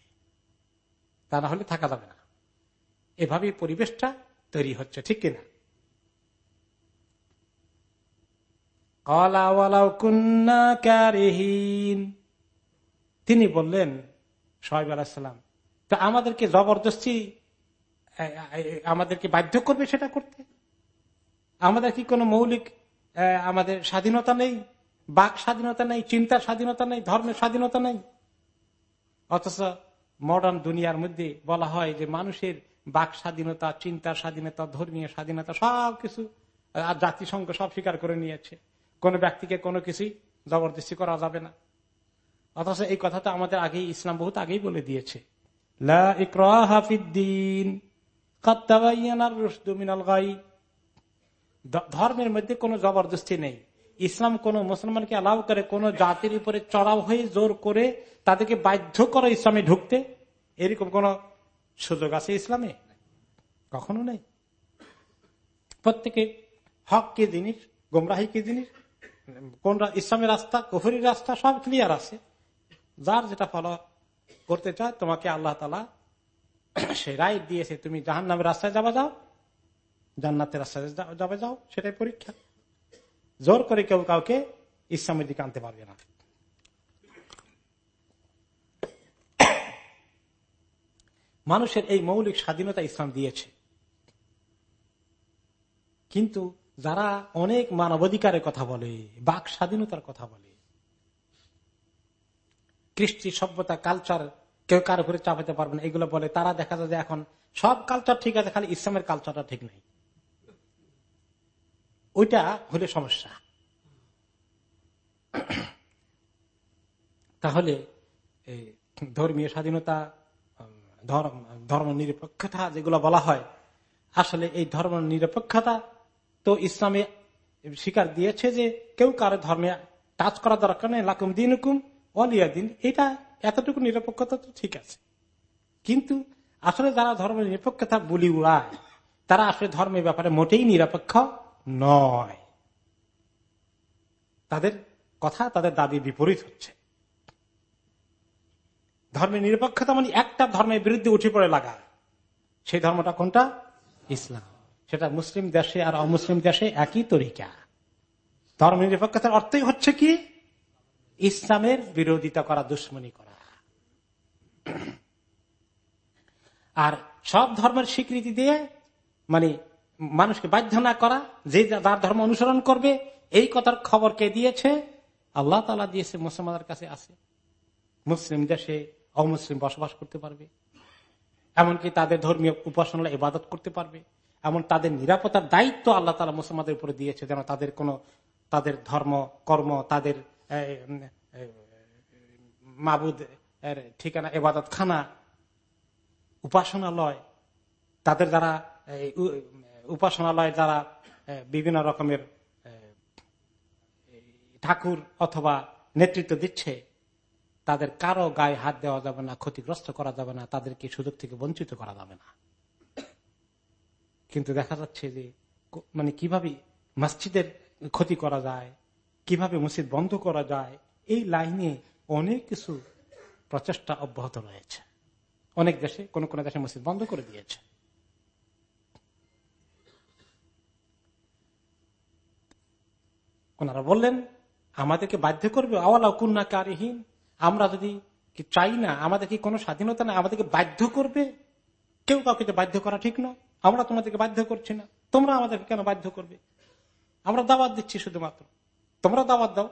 B: তা না হলে থাকা যাবে না। এভাবে পরিবেশটা তৈরি হচ্ছে, ঠিক কিনা? তিনি বললেন, সোহেব আলাহিসাম তো আমাদেরকে জবরদস্তি আমাদেরকে বাধ্য করবে সেটা করতে? আমাদের কি কোনো মৌলিক আমাদের স্বাধীনতা নেই? বাক স্বাধীনতা নেই? চিন্তার স্বাধীনতা নেই? ধর্মের স্বাধীনতা নেই? অথচ মডার্ন দুনিয়ার মধ্যে বলা হয় যে মানুষের বাক স্বাধীনতা, চিন্তার স্বাধীনতা, ধর্মীয় স্বাধীনতা সবকিছু আর জাতিসংঘ সব স্বীকার করে নিয়েছে। কোন ব্যক্তিকে কোনো কিছুই জবরদস্তি করা যাবে না। অথচ এই কথাটা আমাদের আগেই, ইসলাম বহুত আগেই বলে দিয়েছে। ধর্মের মধ্যে কোনো জবরদস্তি নেই। ইসলাম কোন মুসলমানকে অ্যালাউ করে, কোন জাতির উপরে চড়াও হয়ে জোর করে তাদেরকে বাধ্য করে ইসলামে ঢুকতে, এরকম কোন সুযোগ আছে ইসলামে? কখনো নেই। প্রত্যেকে হক কি জিনিস? গোমরাহি কি জিনিস? কোন ইসলামের রাস্তা কুফুরির রাস্তা, সব ক্লিয়ার আছে। যার যেটা ফলো করতে চায়, তোমাকে আল্লাহ তালা সে রায় দিয়েছে, তুমি জাহান নামের রাস্তায় যাবা যাও, জান্নাতের রাস্তায় যাবে যাও, সেটাই পরীক্ষা। জোর করে কেউ কাউকে ইসলামের দিকে আনতে পারবে না। মানুষের এই মৌলিক স্বাধীনতা ইসলাম দিয়েছে। কিন্তু যারা অনেক মানবাধিকারের কথা বলে, বাক স্বাধীনতার কথা বলে, কৃষ্টি সভ্যতা কালচার কেউ কারও করে চাপাতে পারবে না, এগুলো বলে, তারা দেখা যায় যে এখন সব কালচার ঠিক আছে, খালি ইসলামের কালচারটা ঠিক নেই। ওইটা হলে সমস্যা। তাহলে ধর্মীয় স্বাধীনতা ধর্ম নিরপেক্ষতা যেগুলো বলা হয়, আসলে এই ধর্ম নিরপেক্ষতা তো ইসলামে স্বীকার দিয়েছে যে কেউ কারও ধর্মে টাচ করা দরকার নেই, লাকুম দিন হুকুম অলিয়া দিন, এটা এতটুকু নিরপেক্ষতা তো ঠিক আছে। কিন্তু আসলে যারা ধর্মের নিরপেক্ষতা বলি উড়ায়, তারা আসলে ধর্মের ব্যাপারে মোটেই নিরপেক্ষ নয়। তাদের কথা তাদের দাবি বিপরীত হচ্ছে। ধর্মের নিরপেক্ষতা মানে একটা ধর্মের বিরুদ্ধে উঠে পড়ে লাগা। সেই ধর্মটা কোনটা? ইসলাম। সেটা মুসলিম দেশে আর অমুসলিম দেশে একই তরিকা। ধর্ম নিরপেক্ষতার অর্থই হচ্ছে কি? ইসলামের বিরোধিতা করা, দুশ্মনী করা। আর সব ধর্মের স্বীকৃতি দিয়ে মানে মানুষকে বাধ্য না করা, যে যার ধর্ম অনুসরণ করবে, এই কথার খবর কে দিয়েছে? আল্লাহ তালা দিয়েছে, মুসলমানদের কাছে আছে। মুসলিম দেশে অমুসলিম বসবাস করতে পারবে। এমনকি তাদের ধর্মীয় উপাসনা ইবাদত করতে পারবে। এমন তাদের নিরাপত্তার দায়িত্ব আল্লাহ তালা মুসলমানদের উপরে দিয়েছে, যেন তাদের কোন তাদের ধর্ম, কর্ম, তাদের মাবুদ ঠিকানা এবাদত খানা উপাসনালয়, তাদের দ্বারা উপাসনালয় দ্বারা বিভিন্ন রকমের ঠাকুর অথবা নেতৃত্ব দিচ্ছে, তাদের কারও গায়ে হাত দেওয়া যাবে না, ক্ষতিগ্রস্ত করা যাবে না, তাদেরকে সুযোগ থেকে বঞ্চিত করা যাবে না। কিন্তু দেখা যাচ্ছে যে মানে কীভাবে মসজিদের ক্ষতি করা যায়, কীভাবে মসজিদ বন্ধ করা যায়, এই লাইনে অনেক কিছু প্রচেষ্টা অব্যাহত রয়েছে। অনেক দেশে কোন কোন দেশে মসজিদ বন্ধ করে দিয়েছে। ওনারা বললেন, আমাদেরকে বাধ্য করবে, আওয়ালা কুন্না কারিহীন। আমরা যদি চাই না, আমাদের কি কোনো স্বাধীনতা না আমাদেরকে বাধ্য করবে? কেউ কাউকে বাধ্য করা ঠিক নয় আমরা তোমাদেরকে বাধ্য করছি না। তোমরা আমাদেরকে কেন বাধ্য করবে? আমরা দাওয়াত দিচ্ছি শুধুমাত্র। তোমরা দাওয়াত দাও।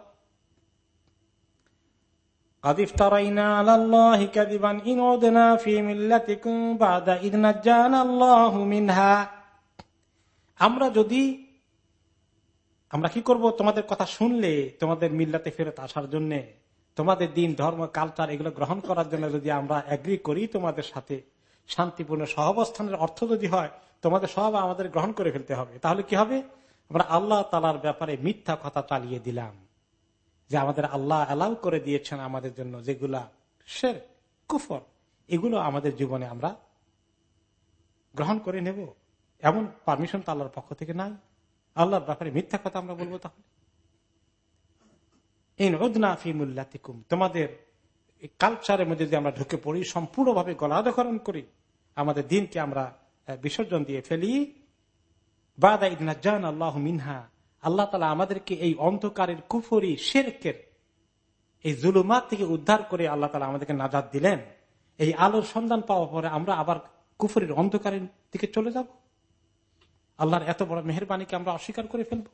B: আমরা যদি আমরা কি করব? তোমাদের কথা শুনলে তোমাদের মিল্লাতে ফেরত আসার জন্য, তোমাদের দিন, ধর্ম কালচার এগুলো গ্রহণ করার জন্য যদি আমরা এগ্রি করি তোমাদের সাথে, শান্তিপূর্ণ সহাবস্থানের অর্থ যদি হয়, তোমাদের সব আমাদের গ্রহণ করে ফেলতে হবে। তাহলে কি হবে? আমরা আল্লাহ তালার ব্যাপারে মিথ্যা কথা চালিয়ে দিলাম। যে আমাদের আল্লাহ অ্যালাউ করে দিয়েছেন আমাদের জন্য যেগুলা শের, কুফর, এগুলো আমাদের জীবনে আমরা গ্রহণ করে নেব। এমন পারমিশন তো আল্লাহর পক্ষ থেকে নাই। আল্লাহর ব্যাপারে মিথ্যা কথা আমরা বলব তাহলে? ফিমুল্লাতিকুম তোমাদের কালচারের মধ্যে যদি আমরা ঢুকে পড়ি, সম্পূর্ণভাবে গলাদকরণ করি, আমাদের দিনকে আমরা বিসর্জন দিয়ে ফেলি। আল্লাহ মিনহা, আল্লাহ তালা আমাদেরকে এই অন্ধকারের কুফরি, শেরকের এই জুলুমাত থেকে উদ্ধার করে আল্লাহ তালা আমাদেরকে নাজাদ দিলেন। এই আলোর সন্ধান পাওয়ার পরে আমরা আবার কুফরির অন্ধকারের দিকে চলে যাব। আল্লাহর এত বড় মেহরবানিকে আমরা অস্বীকার করে ফেলব।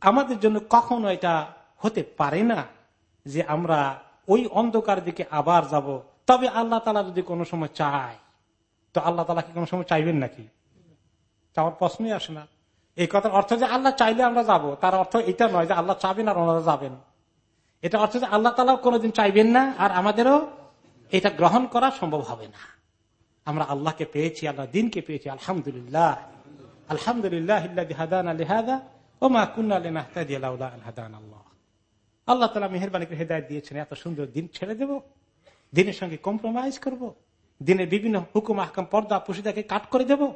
B: আমাদের জন্য কখনো এটা হতে পারে না যে আমরা ওই অন্ধকার দিকে আবার যাব। তবে আল্লাহ তালা যদি কোনো সময় চায়, তো আল্লাহ তালা কি কোনো সময় চাইবেন নাকি? চাওয়ার প্রশ্নই আসে না। এই কথার অর্থ যে আল্লাহ চাইলে আমরা যাব। তার অর্থ এটা নয় যে আল্লাহ চাবেন আর ওনারা যাবেন। এটা অর্থ যে আল্লাহ তালাও কোনোদিন চাইবেন না আর আমাদেরও এটা গ্রহণ করা সম্ভব হবে না। আমরা আল্লাহকে পেয়েছি আল্লাহ দিনকে পেয়েছি, আলহামদুলিল্লাহ। আলহামদুলিল্লাহ আল্লাহ। তালা মেহরবানিকে হেদায়ত দিয়েছেন, এত সুন্দর দিন ছেড়ে দেব। দিনের সঙ্গে কম্প্রোমাইজ করব। বিভিন্ন হুকুম পর্দা পুষিদাকে কাট করে দেব।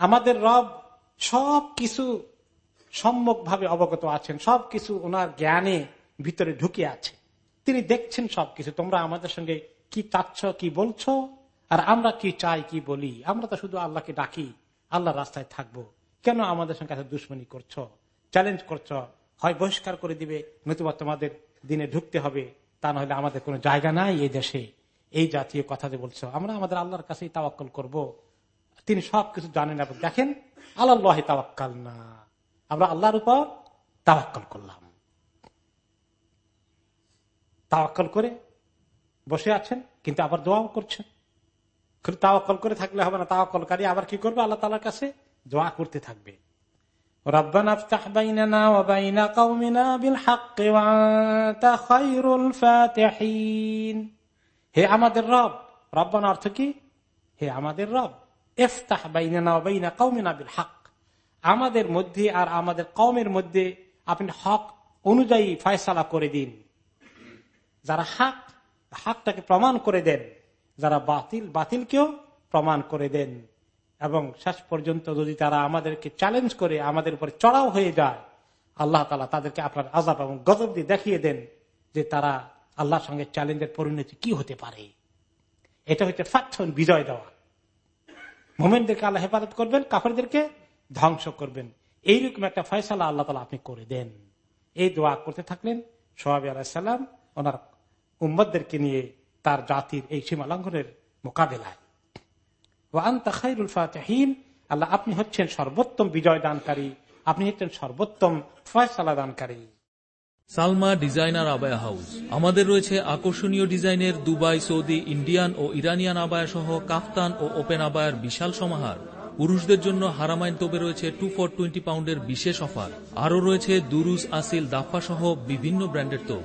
B: আমাদের রব সব কিছু সম্যক ভাবে অবগত আছেন সবকিছু ওনার জ্ঞানে ভিতরে ঢুকে আছে। তিনি দেখছেন সবকিছু তোমরা আমাদের সঙ্গে কি চাচ্ছ, কি বলছো? আর আমরা কি চাই, কি বলি? আমরা তো শুধু আল্লাহকে ডাকি, আল্লাহ রাস্তায় থাকব। কেন আমাদের সঙ্গে দুশ্মনী করছ, চ্যালেঞ্জ করছ? হয় বহিষ্কার করে দিবে, নতুবা তোমাদের দিনে ঢুকতে হবে। তা নাহলে আমাদের কোনো জায়গা নাই এই দেশে। এই জাতীয় কথা যে বলছো, আমরা আমাদের আল্লাহর কাছেই তাওয়াক্কল করব। তিনি সবকিছু জানেন এবং দেখেন আল্লাহ তাওয়াক্কাল না আমরা আল্লাহর উপর তাওয়াক্কল করলাম। তাওয়াক্কল করে বসে আছেন, কিন্তু আবার দোয়াও করছেন। তাওয়াক্কল করে থাকলে হবে না, তাওয়াক্কলকারী আবার কি করবে? আল্লাহ তালার কাছে দোয়া করতে থাকবে। হে আমাদের রব, রব্বানা অর্থ কি? হে আমাদের রব এফতাহ বাইনা বাইনা কৌমিনা বিল হক আমাদের মধ্যে আর আমাদের কমের মধ্যে আপনি হক অনুযায়ী ফয়সালা করে দিন। যারা হাক, হাকটাকে প্রমাণ করে দেন। যারা বাতিল, বাতিলকেও প্রমাণ করে দেন। এবং শেষ পর্যন্ত যদি তারা আমাদেরকে চ্যালেঞ্জ করে, আমাদের উপর চড়াও হয়ে যায়, আল্লাহ তালা তাদেরকে আপনার আজাব এবং গজব দিয়ে দেখিয়ে দেন যে তারা আল্লাহর সঙ্গে চ্যালেঞ্জের পরিণতি কি হতে পারে। এটা হচ্ছে ফাক্ষণ বিজয় দেওয়া। মোমেনদেরকে আল্লাহ হেফাজত করবেন, কাফেরদেরকে ধ্বংস করবেন। এইরকম একটা ফয়সালা আল্লাহ তালা আপনি করে দেন। এই দোয়া করতে থাকলেন সোহাবি আলাহিসাল্লাম ওনার উম্মদদেরকে নিয়ে তার জাতির এই সীমা লঙ্ঘনের মোকাবেলায়। আল্লাহ আপনি হচ্ছেন সর্বোত্তম বিজয় দানকারী আপনি হচ্ছেন সর্বোত্তম ফয়সালা দানকারী
A: সালমা ডিজাইনার আবায়া হাউস। আমাদের রয়েছে আকর্ষণীয় ডিজাইনের দুবাই, সৌদি, ইন্ডিয়ান ও ইরানিয়ান আবায়া সহ কাফতান ও ওপেন আবায়ার বিশাল সমাহার। পুরুষদের জন্য হারামাইন তোপে রয়েছে টু ফর টোয়েন্টি পাউন্ডের বিশেষ অফার। আরও রয়েছে দুরুজ, আসিল, দাফা সহ বিভিন্ন ব্র্যান্ডের তোপ।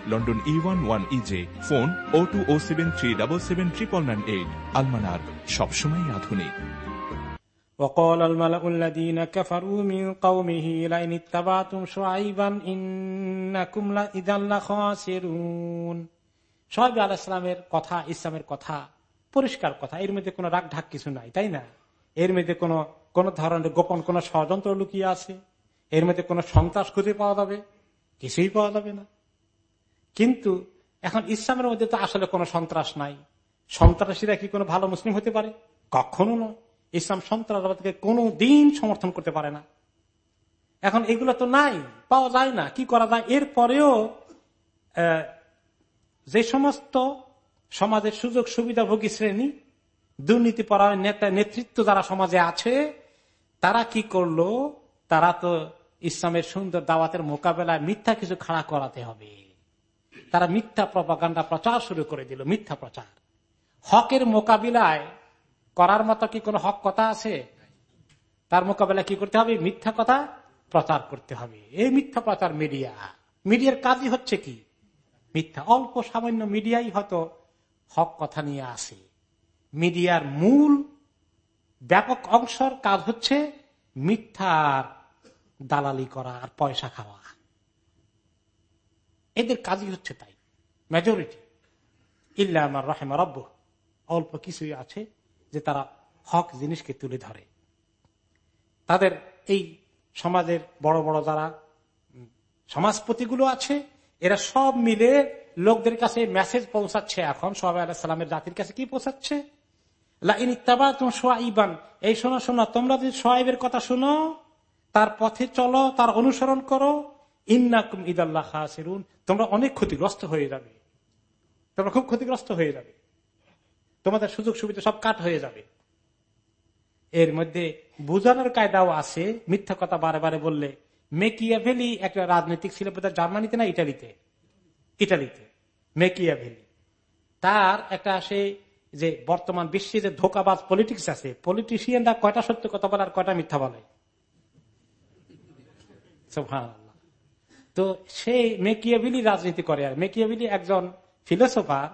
C: London E one one EJ phone O two O seven three double seven triple nine eight আলমানার সবসময় আধুনিক
B: وقال الملأ الذين كفروا من قومه لئن اتبعتم شعيبا إنكم إذا لخاسرون সোহাইব আলাইসলামের কথা ইসলামের কথা পরিষ্কার কথা এর মধ্যে কোনো রাগ ঢাক কিছু নাই তাই না এর মধ্যে কোনো কোন ধরনের গোপন কোন ষড়যন্ত্র লুকিয়ে আছে এর মধ্যে কোনো সন্ত্রাস খুঁজে পাওয়া যাবে কিছুই পাওয়া যাবে না কিন্তু এখন ইসলামের মধ্যে তো আসলে কোনো সন্ত্রাস নাই। সন্ত্রাসীরা কি কোনো ভালো মুসলিম হতে পারে? কখনো নয় ইসলাম সন্ত্রাসবাদকে কোনো দিন সমর্থন করতে পারে না। এখন এগুলো তো নাই, পাওয়া যায় না, কি করা যায়? এরপরেও যে সমস্ত সমাজের সুযোগ সুবিধাভোগী শ্রেণি, দুর্নীতি পরায়ণ নেতা নেতৃত্ব যারা সমাজে আছে, তারা কি করল? তারা তো ইসলামের সুন্দর দাওয়াতের মোকাবেলায় মিথ্যা কিছু খাড়া করাতে হবে। তারা মিথ্যা প্রপাগান্ডা প্রচার শুরু করে দিল, মিথ্যা প্রচার। হকের মোকাবিলায় করার মতো কি কোনো হক কথা আছে? তার মোকাবেলা কি করতে হবে? মিথ্যা কথা প্রচার করতে হবে। এই মিথ্যা প্রচার মিডিয়া। মিডিয়ার কাজই হচ্ছে কি? মিথ্যা। অল্প সামান্য মিডিয়াই হয়তো হক কথা নিয়ে আসে। মিডিয়ার মূল ব্যাপক অংশর কাজ হচ্ছে মিথ্যার দালালি করা আর পয়সা খাওয়া। এদের কাজই হচ্ছে তাই। মেজরিটি ইল্লা আমার রাহেমা রব্ব অল্প কিছুই আছে যে তারা হক জিনিসকে তুলে ধরে। তাদের এই সমাজের বড় বড় যারা সমাজপতিগুলো আছে, এরা সব মিলে লোকদের কাছে মেসেজ পৌঁছাচ্ছে এখন। সোহাব আলাহিসাল্লামের জাতির কাছে কি পৌঁছাচ্ছে? এই শোনা শোনা, তোমরা যদি সোয়াইবের কথা শোনো, তার পথে চলো, তার অনুসরণ করো ইন্নাকুম তোমরা অনেক ক্ষতিগ্রস্ত হয়ে যাবে। তোমরা খুব ক্ষতিগ্রস্ত হয়ে যাবে। তোমাদের সুযোগ সুবিধা সব কাট হয়ে যাবে। এর মধ্যে বুঝানোর কায়দাও আছে, মিথ্যা কথা বারে বারে বললে। মেকিয়াভেলি একটা রাজনৈতিক ছিল জার্মানিতে না ইটালিতে? ইটালিতে। মেকিয়াভেলি। তার একটা সে যে বর্তমান বিশ্বে যে ধোকাবাজ পলিটিক্স আছে পলিটিশিয়ানরা কয়টা সত্য কথা বলে আর কয়টা মিথ্যা বলে? তো সে মেকিয়াবিলি রাজনীতি করে আর। মেকিয়াবিলি একজন ফিলোসফার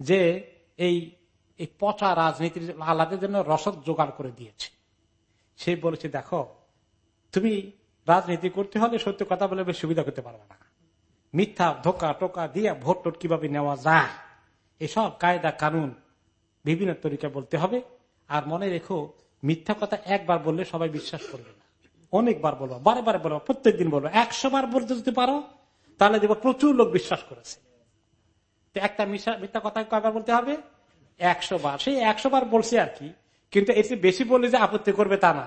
B: যে এই এই পচা রাজনীতির আলাদের জন্য রসদ জোগাড় করে দিয়েছে। সে বলেছে, দেখো, তুমি রাজনীতি করতে হলে সত্য কথা বলে বেশ সুবিধা করতে পারবে না। মিথ্যা ধোকা টোকা দিয়ে ভোট টোট কীভাবে নেওয়া যায়? এসব কায়দা কানুন বিভিন্ন তরিকা বলতে হবে। আর মনে রেখো, মিথ্যা কথা একবার বললে সবাই বিশ্বাস করবে না। অনেকবার বলব, বারে বারে বলব প্রত্যেক দিন বলব একশো বার বলতে যদি পারো, তাহলে দেখব প্রচুর লোক বিশ্বাস করেছে। একটা মিথ্যা কথা কয়বার বলতে হবে? একশো বার সেই একশো বার বলছে আর কি, কিন্তু এতে বেশি বললে যে আপত্তি করবে তা না।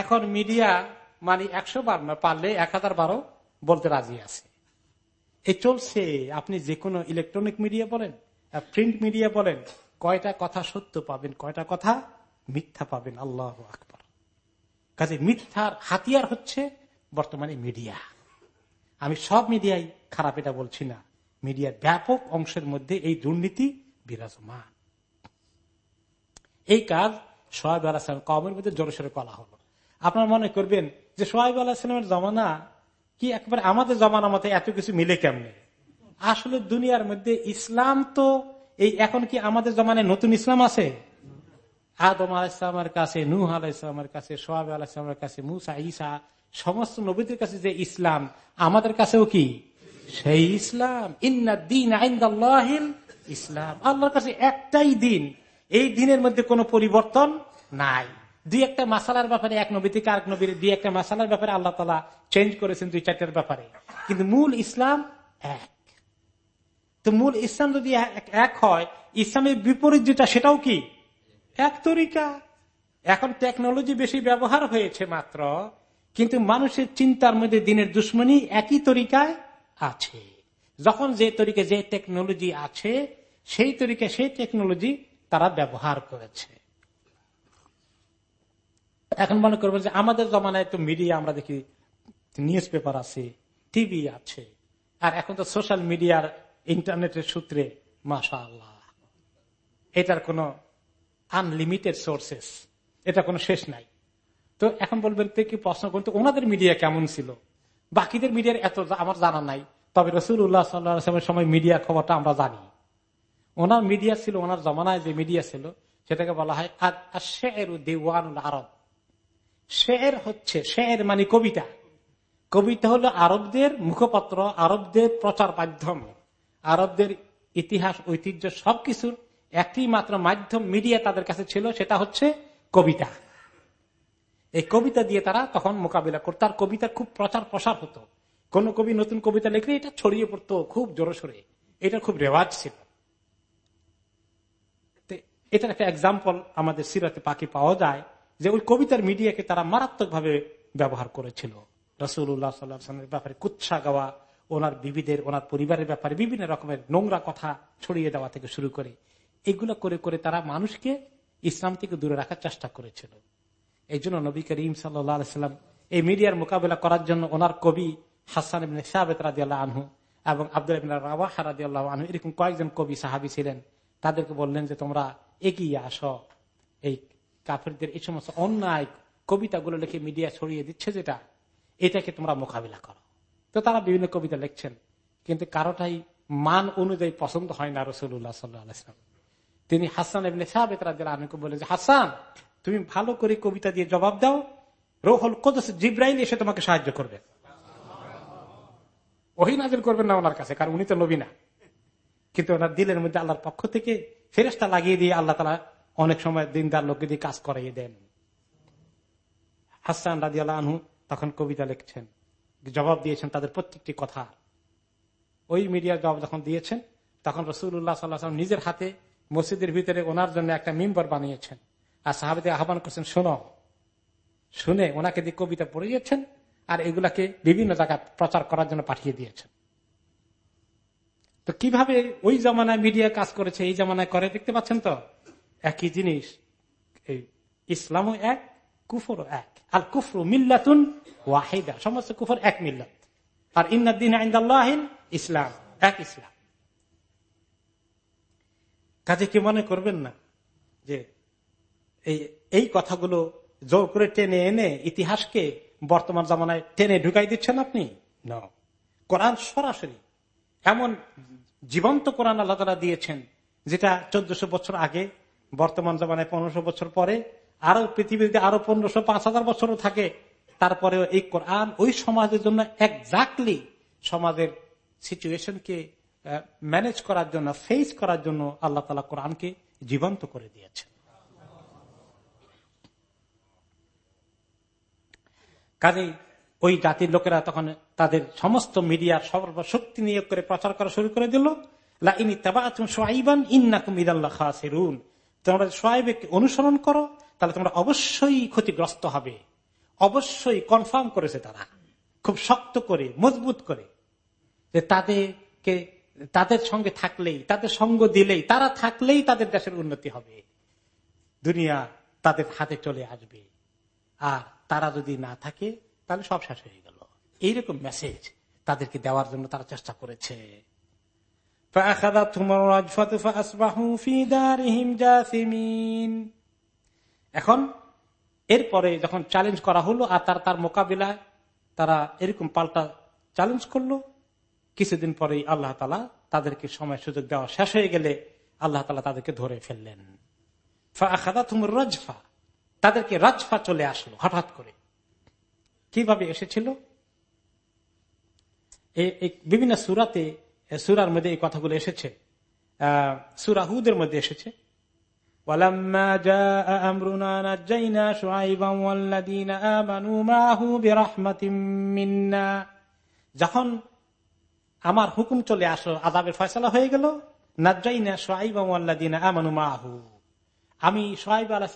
B: এখন মিডিয়া মানে একশো বার না, পারলে এক হাজার বারো বলতে রাজি আছে। এই চলছে। আপনি যে কোনো ইলেকট্রনিক মিডিয়া বলেন প্রিন্ট মিডিয়া বলেন, কয়টা কথা সত্য পাবেন, কয়টা কথা মিথ্যা পাবেন, আল্লাহ আকবর। কাজে মিথ্যার হাতিয়ার হচ্ছে বর্তমানে মিডিয়া। আমি সব মিডিয়াই খারাপ এটা বলছি না। মিডিয়ার ব্যাপক অংশের মধ্যে এই দুর্নীতি বিরাজমান। এই কাজ সোহাইব আলাহিসাম কমের মধ্যে জোরে সোরে কলা হলো। আপনার মনে করবেন যে সোহাইব আলাহিসামের জমানা কি একবার আমাদের জমানা মতে এত কিছু মিলে কেমনে? আসলে দুনিয়ার মধ্যে ইসলাম তো এই এখন কি আমাদের জমানায় নতুন ইসলাম আছে? আদম আলাইসলামের কাছে, নূহ আলাইসলামের কাছে সোহাব আলাইসলামের কাছে, মুসা ইসা সমস্ত নবীদের কাছে যে ইসলাম, আমাদের কাছেও কি? সেই ইসলাম। ইন্দিন ইসলাম। আল্লাহর কাছে একটাই দিন। এই দিনের মধ্যে কোনো পরিবর্তন নাই। দুই একটা মাসালার ব্যাপারে এক নবী থেকে আরেক নবীর, দুই একটা মাসালার ব্যাপারে আল্লাহ তালা চেঞ্জ করেছেন দুই চারটার ব্যাপারে। কিন্তু মূল ইসলাম এক। তো মূল ইসলাম যদি এক হয়, ইসলামের বিপরীত যেটা সেটাও কি? এক তরিকা। এখন টেকনোলজি বেশি ব্যবহার হয়েছে মাত্র, কিন্তু মানুষের চিন্তার মধ্যে দিনের দুশ্মনী একই তরিকায় আছে। যখন যে তরিকে যে টেকনোলজি আছে, সেই তরিকে সেই টেকনোলজি তারা ব্যবহার করেছে। এখন মনে করব যে আমাদের জমানায় তো মিডিয়া আমরা দেখি নিউজ পেপার আছে টিভি আছে, আর এখন তো সোশ্যাল মিডিয়ার ইন্টারনেটের সূত্রে মাসা আল্লাহ এটার কোন আনলিমিটেড সোর্সেস এটা কোনো শেষ নাই। তো এখন বলবেন কি প্রশ্ন করতে ওনাদের মিডিয়া কেমন ছিল? বাকিদের মিডিয়ার এত আমার জানা নাই। তবে রসুল উল্লাহ সাল্লামের সময় মিডিয়া খবরটা আমরা জানি। ওনার মিডিয়া ছিল, ওনার জমানায় যে মিডিয়া ছিল, সেটাকে বলা হয় দেওয়ানুল আরব। শের হচ্ছে, শের মানে কবিতা। কবিতা হলো আরবদের মুখপত্র, আরবদের প্রচার মাধ্যম, আরবদের ইতিহাস, ঐতিহ্য সবকিছুর একটি মাত্র মাধ্যম মিডিয়া তাদের কাছে ছিল, সেটা হচ্ছে কবিতা। এই কবিতা দিয়ে তারা তখন মোকাবিলা করত। তার কবিতা খুব প্রচার প্রসার হতো। কোন কবি নতুন কবিতা লিখলে এটা ছড়িয়ে পড়তো খুব জোরে সোরে। এটা খুব রেওয়াজ ছিল। এটার একটা এক্সাম্পল আমাদের সিরাতে পাখি পাওয়া যায়, যে ওই কবিতার মিডিয়াকে তারা মারাত্মক ভাবে ব্যবহার করেছিল। রসুল্লাহ সাল্লামের ব্যাপারে কুৎসা গাওয়া, ওনার বিবিদের, ওনার পরিবারের ব্যাপারে বিভিন্ন রকমের নোংরা কথা ছড়িয়ে দেওয়া থেকে শুরু করে। এগুলো করে করে তারা মানুষকে ইসলাম থেকে দূরে রাখার চেষ্টা করেছিল। এই জন্য নবী করিম সাল্লাম এই মিডিয়ার মোকাবেলা করার জন্য ওনার কবি হাসান আনহু এবং আব্দুল রাওয়াহা আনহু এরকম কয়েকজন কবি সাহাবি ছিলেন। তাদেরকে বললেন যে, তোমরা এগিয়ে আস। এই কাফেরদের এই সমস্ত অন্যায় কবিতাগুলো লিখে মিডিয়া ছড়িয়ে দিচ্ছে যেটা, এটাকে তোমরা মোকাবিলা করো। তো তারা বিভিন্ন কবিতা লিখছেন, কিন্তু কারোটাই মান অনুযায়ী পছন্দ হয় না রসুল্লাহ সাল্লাম। তিনি হাসান এমনি সাহেব আনকে বলে যে, হাসান, তুমি ভালো করে কবিতা দিয়ে জবাব দাও। রোহল কদস জিব্রাইল এসে তোমাকে সাহায্য করবে। ওহি নাজিল করবেন না ওনার কাছে, কারণ উনি তো নবী না। কিন্তু ওনার দিলের মধ্যে আল্লাহর পক্ষ থেকে ফেরেস্তা লাগিয়ে দিয়ে আল্লাহ তালা অনেক সময় দিনদার লোককে দিয়ে কাজ করাইয়ে দেন। হাসান রাজি আনহু তখন কবিতা লিখছেন, জবাব দিয়েছেন তাদের প্রত্যেকটি কথা। ওই মিডিয়ার জবাব যখন দিয়েছেন, তখন রসুল্লাহ সাল্লাহ নিজের হাতে মসজিদের ভিতরে ওনার জন্য একটা মিম্বর বানিয়েছেন। আর সাহাবিদের আহ্বান করছেন, শোনো। শুনে ওনাকে দিয়ে কবিতা পড়িয়েছেন আর এগুলাকে বিভিন্ন জায়গায় প্রচার করার জন্য পাঠিয়ে দিয়েছেন। তো কীভাবে ওই জামানায় মিডিয়া কাজ করেছে, এই জামানায় করে, দেখতে পাচ্ছেন তো? একই জিনিস। এই ইসলামও এক, কুফরও এক। আর কুফরু মিল্লাতুন ওয়াহিদা। সমস্ত কুফর এক মিল্লাত। আর ইন্দিন ইসলাম, এক ইসলাম। কাজে কি মনে করবেন না? যে এই এই কথাগুলো জোর করে টেনে এনে ইতিহাসকে বর্তমান জামানায় টেনে ঢুকাই দিচ্ছেন আপনি? না। কোরআন সরাসরি এমন জীবন্ত কোরআন আল্লাহ তালা দিয়েছেন যেটা চোদ্দশো বছর আগে বর্তমান জামানায় পনেরোশো বছর পরে আরও পৃথিবীতে আরও পনেরোশো পাঁচ হাজার বছরও থাকে। তারপরে এই কোরআন ওই সমাজের জন্য একজাক্টলি সমাজের সিচুয়েশনকে ম্যানেজ করার জন্য ফেস করার জন্য আল্লাহ তালা কোরআনকে জীবন্ত করে দিয়েছে কাজেই ওই জাতির লোকেরা তখন তাদের সমস্ত মিডিয়ার সর্বশক্তি নিয়োগ করে প্রচার করা শুরু করে দিল। তোমরা অনুসরণ করো, তাহলে তোমরা অবশ্যই ক্ষতিগ্রস্ত হবে। অবশ্যই কনফার্ম করেছে তারা। খুব শক্ত করে, মজবুত করে। যে তাদেরকে তাদের সঙ্গে থাকলেই, তাদের সঙ্গ দিলেই, তারা থাকলেই তাদের দেশের উন্নতি হবে। দুনিয়া তাদের হাতে চলে আসবে। আর তারা যদি না থাকে, তাহলে সব শেষ হয়ে গেল। এইরকম মেসেজ তাদেরকে দেওয়ার জন্য তারা চেষ্টা করেছে। এখন এরপরে যখন চ্যালেঞ্জ করা হলো আর তার তার মোকাবিলায় তারা এরকম পাল্টা চ্যালেঞ্জ করল কিছুদিন পরেই আল্লাহ তালা তাদেরকে সময় সুযোগ দেওয়া শেষ হয়ে গেলে আল্লাহ তালা তাদেরকে ধরে ফেললেন। রজফা। তাদেরকে রাজফা চলে আসলো হঠাৎ করে। কীভাবে এসেছিল? বিভিন্ন সুরাতে সুরার মধ্যে এই কথাগুলো এসেছে। সুরাহুদের মধ্যে এসেছে। যখন আমার হুকুম চলে আসলো আদাবের ফয়সলা হয়ে গেল। আমি সোহাইব আলাহ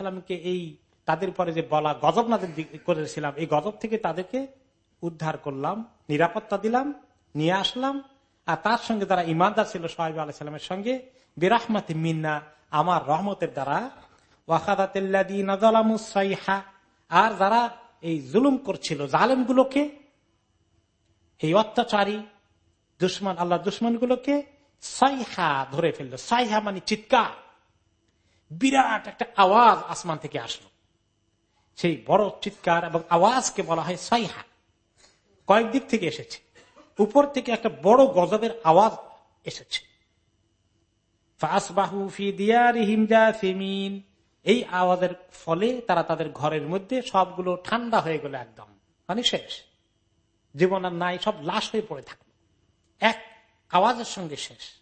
B: এই তাদের পরে যে বলা গজব নাদের করেছিলাম, এই গজব থেকে তাদেরকে উদ্ধার করলাম, নিরাপত্তা দিলাম, নিয়ে আসলাম। আর তার সঙ্গে যারা ইমানদার ছিল সোহাইব আলাহ সঙ্গে, বিরাহমাতি মিন্না, আমার রহমতের দ্বারা ওয়াখাদাতিল্লাদিনাহা আর যারা এই জুলুম করছিল জালেমগুলোকে, এই অত্যাচারী দুশ্মন, আল্লাহ দুশ্মন গুলোকে সাইহা ধরে ফেলল। সাইহা মানে চিৎকার। বিরাট একটা আওয়াজ আসমান থেকে আসলো। সেই বড় চিৎকার এবং আওয়াজকে বলা হয় সাইহা। কয়েক দিক থেকে এসেছে। উপর থেকে একটা বড় গজবের আওয়াজ এসেছে। এই আওয়াজের ফলে তারা তাদের ঘরের মধ্যে সবগুলো ঠান্ডা হয়ে গেল একদম। মানে শেষ। জীবন আর নাই, সব লাশ হয়ে পড়ে থাকল। এক আওয়াজের সঙ্গে শেষ।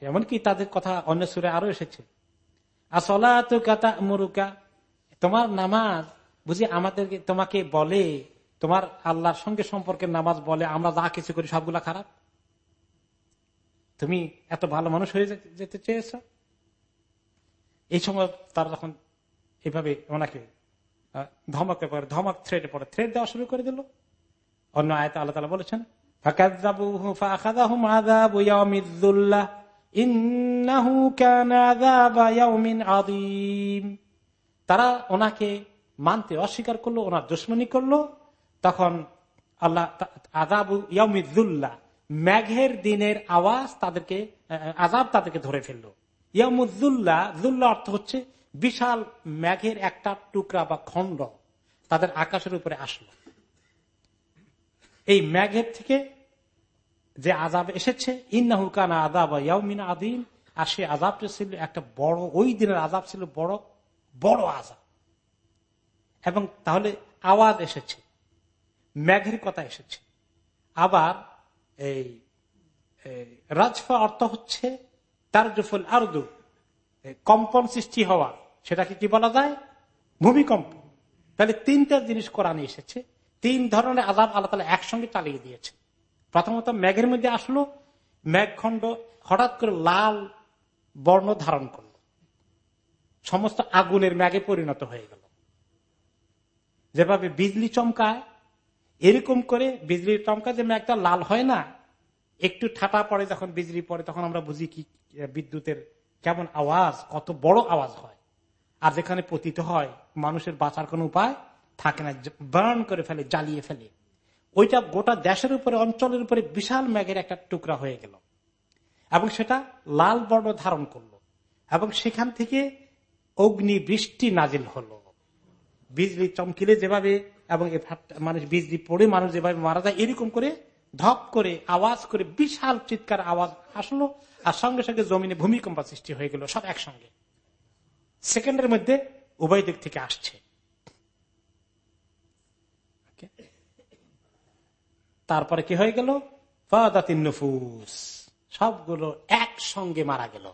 B: এমনকি তাদের কথা অন্য সুরে আরও এসেছে। তোমার নামাজ বুঝি আমাদেরকে, তোমাকে বলে, তোমার আল্লাহর সঙ্গে সম্পর্কের নামাজ বলে, আমরা যা কিছু করি সবগুলা খারাপ? তুমি এত ভালো মানুষ হয়ে যেতে চেয়েছ? এই সময় তারা যখন এইভাবে ওনাকে ধমকে পরে, ধমক থ্রেডে পরে থ্রেড দেওয়া শুরু করে দিল। অন্য আয়তা আল্লাহ তালা বলেছেন তারা ওনাকে মানতে অস্বীকার করল, ওনার দুশ্মনী করল। তখন আল্লাহ আজাবু ইয়ামিদুল্লাহ মেঘের দিনের আওয়াজ তাদেরকে আজাব তাদেরকে ধরে ফেলল। ইয়ামুদ্দুল্লাহ জুল্লাহ অর্থ হচ্ছে বিশাল মেঘের একটা টুকরা বা খণ্ড তাদের আকাশের উপরে আসলো। এই মেঘের থেকে যে আজাব এসেছে ইন্নাহু কানা আদাব ইয়াউমিন আদিম আর সেই আজাবটা ছিল একটা বড়, ওই দিনের আজাব ছিল বড় বড় আজাব এবং তাহলে আওয়াজ এসেছে, মেঘের কথা এসেছে। আবার এই রাজফা অর্থ হচ্ছে তার জফল আরদু কম্পন সৃষ্টি হওয়া, সেটাকে কি বলা যায়? ভূমিকম্প। তাহলে তিনটা জিনিস কোরআনে এসেছে। তিন ধরনের আজাব আল্লাহ তালা একসঙ্গে চালিয়ে দিয়েছে। প্রথমত মেঘের মধ্যে আসলো, মেঘখণ্ড হঠাৎ করে লাল বর্ণ ধারণ করল। সমস্ত আগুনের ম্যাগে পরিণত হয়ে গেল। যেভাবে বিজলি চমকায়, এরকম করে বিজলি চমকা যে ম্যাগটা লাল হয় না, একটু ঠাটা পড়ে যখন, বিজলি পড়ে, তখন আমরা বুঝি কি, বিদ্যুতের কেমন আওয়াজ, কত বড় আওয়াজ হয়। আর যেখানে পতিত হয়, মানুষের বাঁচার কোন উপায় থাকে না বার্ন করে ফেলে, জ্বালিয়ে ফেলে। ওইটা গোটা দেশের উপরে, অঞ্চলের উপরে বিশাল ম্যাগের একটা টুকরা হয়ে গেল। এবং সেটা লাল বর্ণ ধারণ করল। এবং সেখান থেকে অগ্নি বৃষ্টি নাজিল হলো। বিজলি চমকিলে যেভাবে, এবং মানুষ বিজলি পড়ে, মানুষ যেভাবে মারা যায়, এরকম করে ধপ করে, আওয়াজ করে বিশাল চিৎকার আওয়াজ আসলো আর সঙ্গে সঙ্গে জমিনে ভূমিকম্প সৃষ্টি হয়ে গেল সব একসঙ্গে। সেকেন্ডের মধ্যে উভয় দিক থেকে আসছে। তারপরে কি হয়ে গেল? নফুস। সবগুলো একসঙ্গে মারা গেল।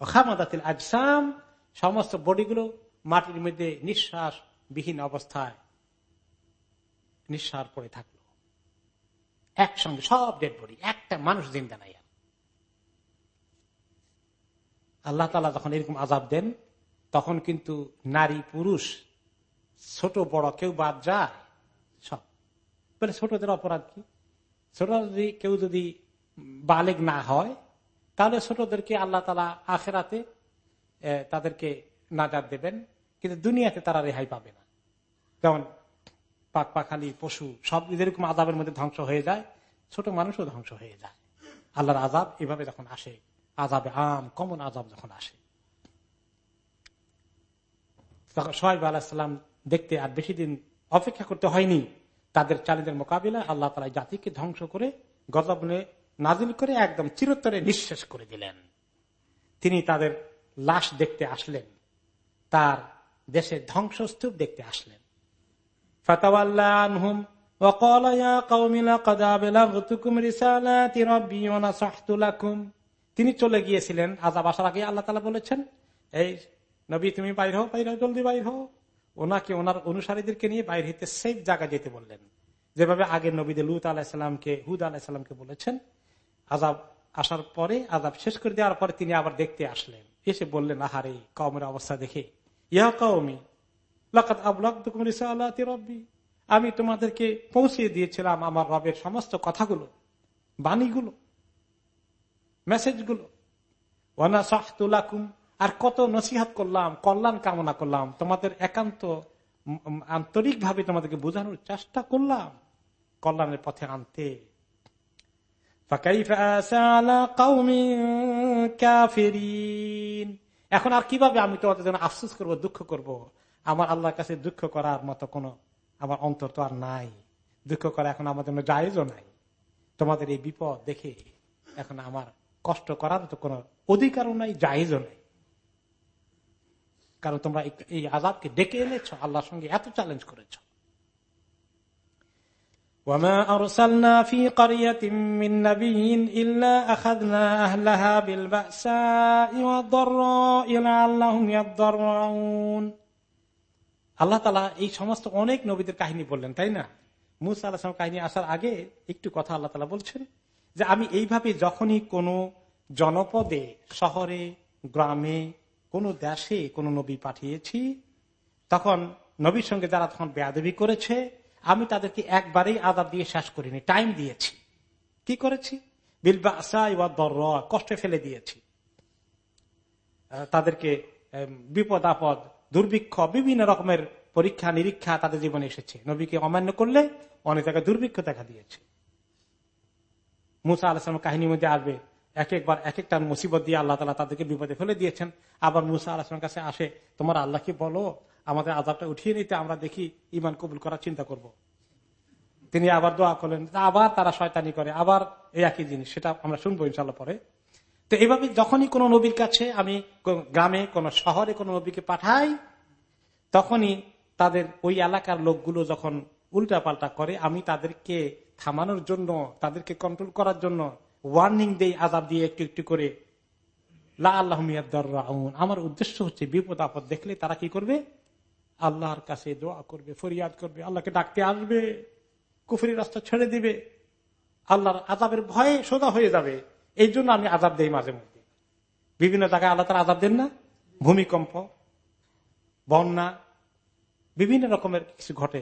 B: খামাদাতিল আজসাম, সমস্ত বডিগুলো মাটির মধ্যে নিঃশ্বাস বিহীন অবস্থায় নিঃশ্বাস পড়ে থাকল। একসঙ্গে সব ডেড বডি একটা মানুষ জিন্দা নাই আল্লাহ তালা যখন এরকম আজাব দেন, তখন কিন্তু নারী, পুরুষ, ছোট, বড় কেউ বাদ যায়, সব। বলে ছোটদের অপরাধ কি? ছোট যদি কেউ যদি বালেগ না হয়, তাহলে ছোটদেরকে আল্লাহ তালা আখেরাতে তাদেরকে নাজাদ দেবেন, কিন্তু দুনিয়াতে তারা রেহাই পাবে না। যেমন পাক পাখালি পশু, সব এরকম আজাবের মধ্যে ধ্বংস হয়ে যায়, ছোট মানুষও ধ্বংস হয়ে যায়। আল্লাহর আজাব এভাবে যখন আসে আজাবে আম, কমন আজাব যখন আসে। তখন সোহাইব আলাহিসাল্লাম দেখতে আর বেশি দিন অপেক্ষা করতে হয়নি। তাদের চালিদের মোকাবিলা আল্লাহ তালা জাতিকে ধ্বংস করে গজবনে নাজিল করে একদম চিরতরে নিঃশেষ করে দিলেন। তিনি তাদের লাশ দেখতে আসলেন। তার দেশের ধ্বংসস্তূপ দেখতে আসলেন। ফতাওয়াল্লাহম وقال يا قوم لقد أبلغتكم رسالات ربي ونصحت لكم তিনি চলে গিয়েছিলেন আজাব আসার আগে আল্লাহ তালা বলেছেন এই নবী তুমি বাইর হও বাইর হও জলদি বাইর হও ওনাকে ওনার অনুসারীদেরকে নিয়ে বাইর হইতে সেফ জায়গা যেতে বললেন যেভাবে আগের নবীদের লুত আলাহিসামকে হুদ আলাহিসামকে বলেছেন আজাব আসার পরে আজাব শেষ করে দেওয়ার পরে তিনি আবার দেখতে আসলেন এসে বললেন আহারে কমের অবস্থা দেখে ইয়া কৌমি আমি তোমাদেরকে পৌঁছে দিয়েছিলাম আমার রবের সমস্ত কথাগুলো, বাণীগুলো, মেসেজগুলো। ওয়ানা আর কত নসিহাত করলাম, কল্যাণ কামনা করলাম, তোমাদের একান্ত আন্তরিক ভাবে তোমাদেরকে বোঝানোর চেষ্টা করলাম, কল্যাণের পথে আনতে। এখন আর কীভাবে আমি তোমাদের জন্য আফসোস করব, দুঃখ করব? আমার আল্লাহর কাছে দুঃখ করার মতো কোনো আমার অন্তর তো আর নাই। দুঃখ করা এখন আমার জন্য জায়জও নাই। তোমাদের এই বিপদ দেখে এখন আমার কষ্ট করার তো কোনো অধিকারও নাই, জায়জও নাই। কারণ তোমরা এই আজাদকে ডেকে এনেছ, আল্লাহর সঙ্গে এত চ্যালেঞ্জ করেছ। আল্লাহ আল্লাহ তালা এই সমস্ত অনেক নবীদের কাহিনী বললেন, তাই না? মুসা আল্লাহ কাহিনী আসার আগে একটু কথা আল্লাহ তালা বলছেন যে আমি এইভাবে যখনই কোনো জনপদে, শহরে, গ্রামে, কোন দেশে কোন নবী পাঠিয়েছি, তখন নবীর সঙ্গে যারা তখন বেয়াদবি করেছে, আমি তাদেরকে একবারেই আদাব দিয়ে শেষ করিনি, টাইম দিয়েছি। কি করেছি? বিলবা কষ্টে ফেলে দিয়েছি। তাদেরকে বিপদ আপদ দুর্ভিক্ষ, বিভিন্ন রকমের পরীক্ষা, নিরীক্ষা তাদের জীবনে এসেছে। নবীকে অমান্য করলে অনেক জায়গায় দুর্ভিক্ষ দেখা দিয়েছে। মুসা আলাম কাহিনীর মধ্যে আসবে এক একবার এক একটা মুসিবত দিয়ে আল্লাহ তালা তাদেরকে বিপদে ফেলে দিয়েছেন। আবার মুসা আলাহামের কাছে আসে, তোমার আল্লাহকে বলো, আমাদের আজাবটা উঠিয়ে নিতে আমরা দেখি ইমান কবুল করার চিন্তা করব। তিনি আবার দোয়া করলেন, আবার তারা শয়তানি করে, আবার এই একই জিনিস, সেটা আমরা শুনব ইনশাল্লাহ পরে। তো এইভাবে যখনই কোন নবীর কাছে আমি গ্রামে কোন শহরে কোন নবীকে পাঠাই, তখনই তাদের ওই এলাকার লোকগুলো যখন উল্টা পাল্টা করে, আমি তাদেরকে থামানোর জন্য, তাদেরকে কন্ট্রোল করার জন্য ওয়ার্নিং দেই আজাব দিয়ে একটু একটু করে, লা আল্লাহ আমার উদ্দেশ্য হচ্ছে বিপদ আপদ দেখলে তারা কি করবে? আল্লাহর কাছে দোয়া করবে, ফরিয়াদ করবে, আল্লাহকে ডাকতে আসবে কুফুরি রাস্তা ছেড়ে দিবে, আল্লাহর আজাবের ভয়ে সোজা হয়ে যাবে। এই জন্য আমি আজাব দেই মাঝে মধ্যে বিভিন্ন জায়গায় আল্লাহ তার আজাব দেন না ভূমিকম্প বন্যা বিভিন্ন রকমের কিছু ঘটে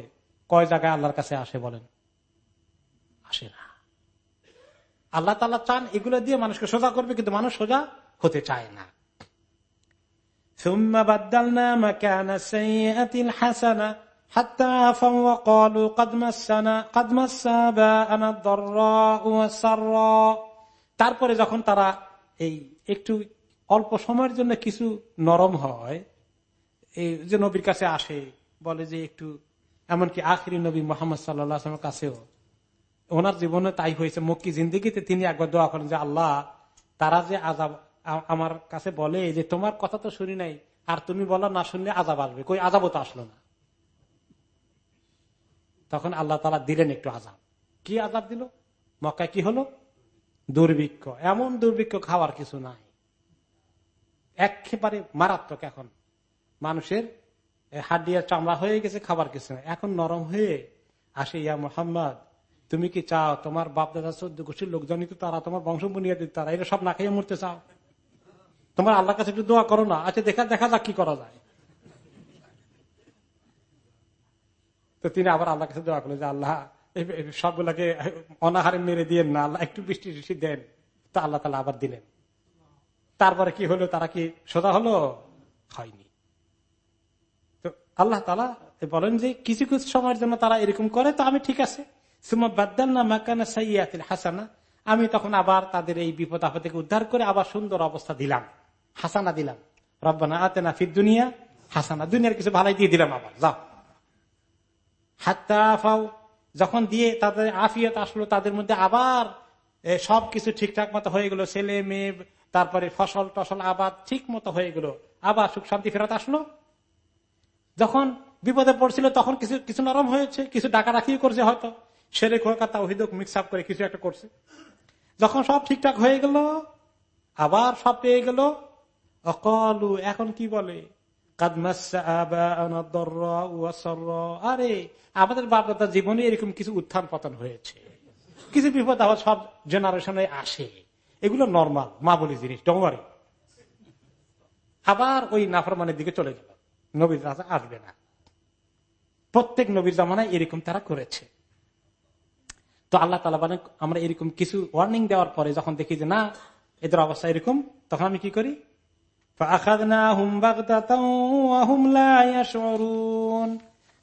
B: কয় জায়গায় আল্লাহর কাছে আসে বলেন আসে না আল্লাহ তাল্লাহ চান এগুলো দিয়ে মানুষকে সোজা করবে কিন্তু মানুষ সোজা হতে চায় না ثم بدلنا مكان السيئة الحسنة حتى عفوا وقالوا قد مسنا قد مس آباءنا الضراء والسراء তারপরে যখন তারা এই একটু অল্প সময়ের জন্য কিছু নরম হয় এই যে নবীর কাছে আসে, বলে যে একটু, এমনকি আখরি নবী মোহাম্মদ সাল্লামের কাছেও, ওনার জীবনে তাই হয়েছে। মক্কি জিন্দিগিতে তিনি একবার দোয়া করেন যে, আল্লাহ, তারা যে আজাব আমার কাছে বলে যে, তোমার কথা তো শুনি নাই, আর তুমি বলো না শুনলে আজাব আসবে। কই আজাবও তো আসলো না। তখন আল্লাহ তালা দিলেন একটু আজাব কি আজাব দিল? মক্কায় কি হলো? দুর্ভিক্ষ। এমন দুর্ভিক্ষ খাওয়ার কিছু নাই। একেবারে মারাত্মক এখন। মানুষের হাড্ডিয়ার চামড়া হয়ে গেছে, খাবার কিছু নাই। এখন নরম হয়ে আসে, ইয়া মোহাম্মদ, তুমি কি চাও তোমার বাপ দাদা চোদ্দ গোষ্ঠীর লোকজনই তো তারা তোমার বংশ বুনিয়াদি, তারা এটা সব না খাইয়ে মরতে চাও। তোমার আল্লাহ কাছে একটু দোয়া করো না। আচ্ছা দেখা দেখা যাক কি করা যায়। তো তিনি আবার আল্লাহ কাছে দোয়া করলেন যে, আল্লাহ সবগুলাকে অনাহারে মেরে দিয়ে না, একটু বৃষ্টি বৃষ্টি দেন, তা আল্লাহ তালা আবার দিলেন। তারপরে কি হলো? তারা কি সোজা হলো? হয়নি। তো আল্লাহ তালা বলেন যে, কিছু কিছু সময়ের জন্য তারা এরকম করে, তো আমি ঠিক আছে। সুমা হাসানা। আমি তখন আবার তাদের এই বিপদ আপদ থেকে উদ্ধার করে আবার সুন্দর অবস্থা দিলাম। হাসানা দিলাম। রব্বানা আতে না ফির দুনিয়া হাসানা। দুনিয়ার কিছু ভালাই দিয়ে দিলাম আবার। যাও। ফাও যখন দিয়ে তাদের আফিয়ত আসলো, তাদের মধ্যে আবার সব কিছু ঠিকঠাক মতো হয়ে গেল। ছেলে, মেয়ে, তারপরে ফসল টসল আবার ঠিক মতো হয়ে গেল। আবার সুখ শান্তি ফেরত আসলো। যখন বিপদে পড়ছিল, তখন কিছু কিছু নরম হয়েছে, কিছু ডাকা রাখিও করছে হয়তো। সেরে কলকাতা অভিযোগ মিক্স আপ করে কিছু একটা করছে। যখন সব ঠিকঠাক হয়ে গেল, আবার সব পেয়ে গেল। অকলু, এখন কি বলে? আরে, আমাদের বাপদাদা জীবনে এরকম কিছু উত্থান পতন হয়েছে। কিছু বিপদ আবার সব জেনারেশনে আসে। এগুলো নর্মাল মা বলি জিনিস ডোমারি আবার ওই নাফরমানের দিকে চলে গেল। নবীর রাজা আসবে না। প্রত্যেক নবীর জামানায় এরকম তারা করেছে। তো আল্লাহ তালা মানে আমরা এরকম কিছু ওয়ার্নিং দেওয়ার পরে যখন দেখি যে না, এদের অবস্থা এরকম, তখন আমি কি করি?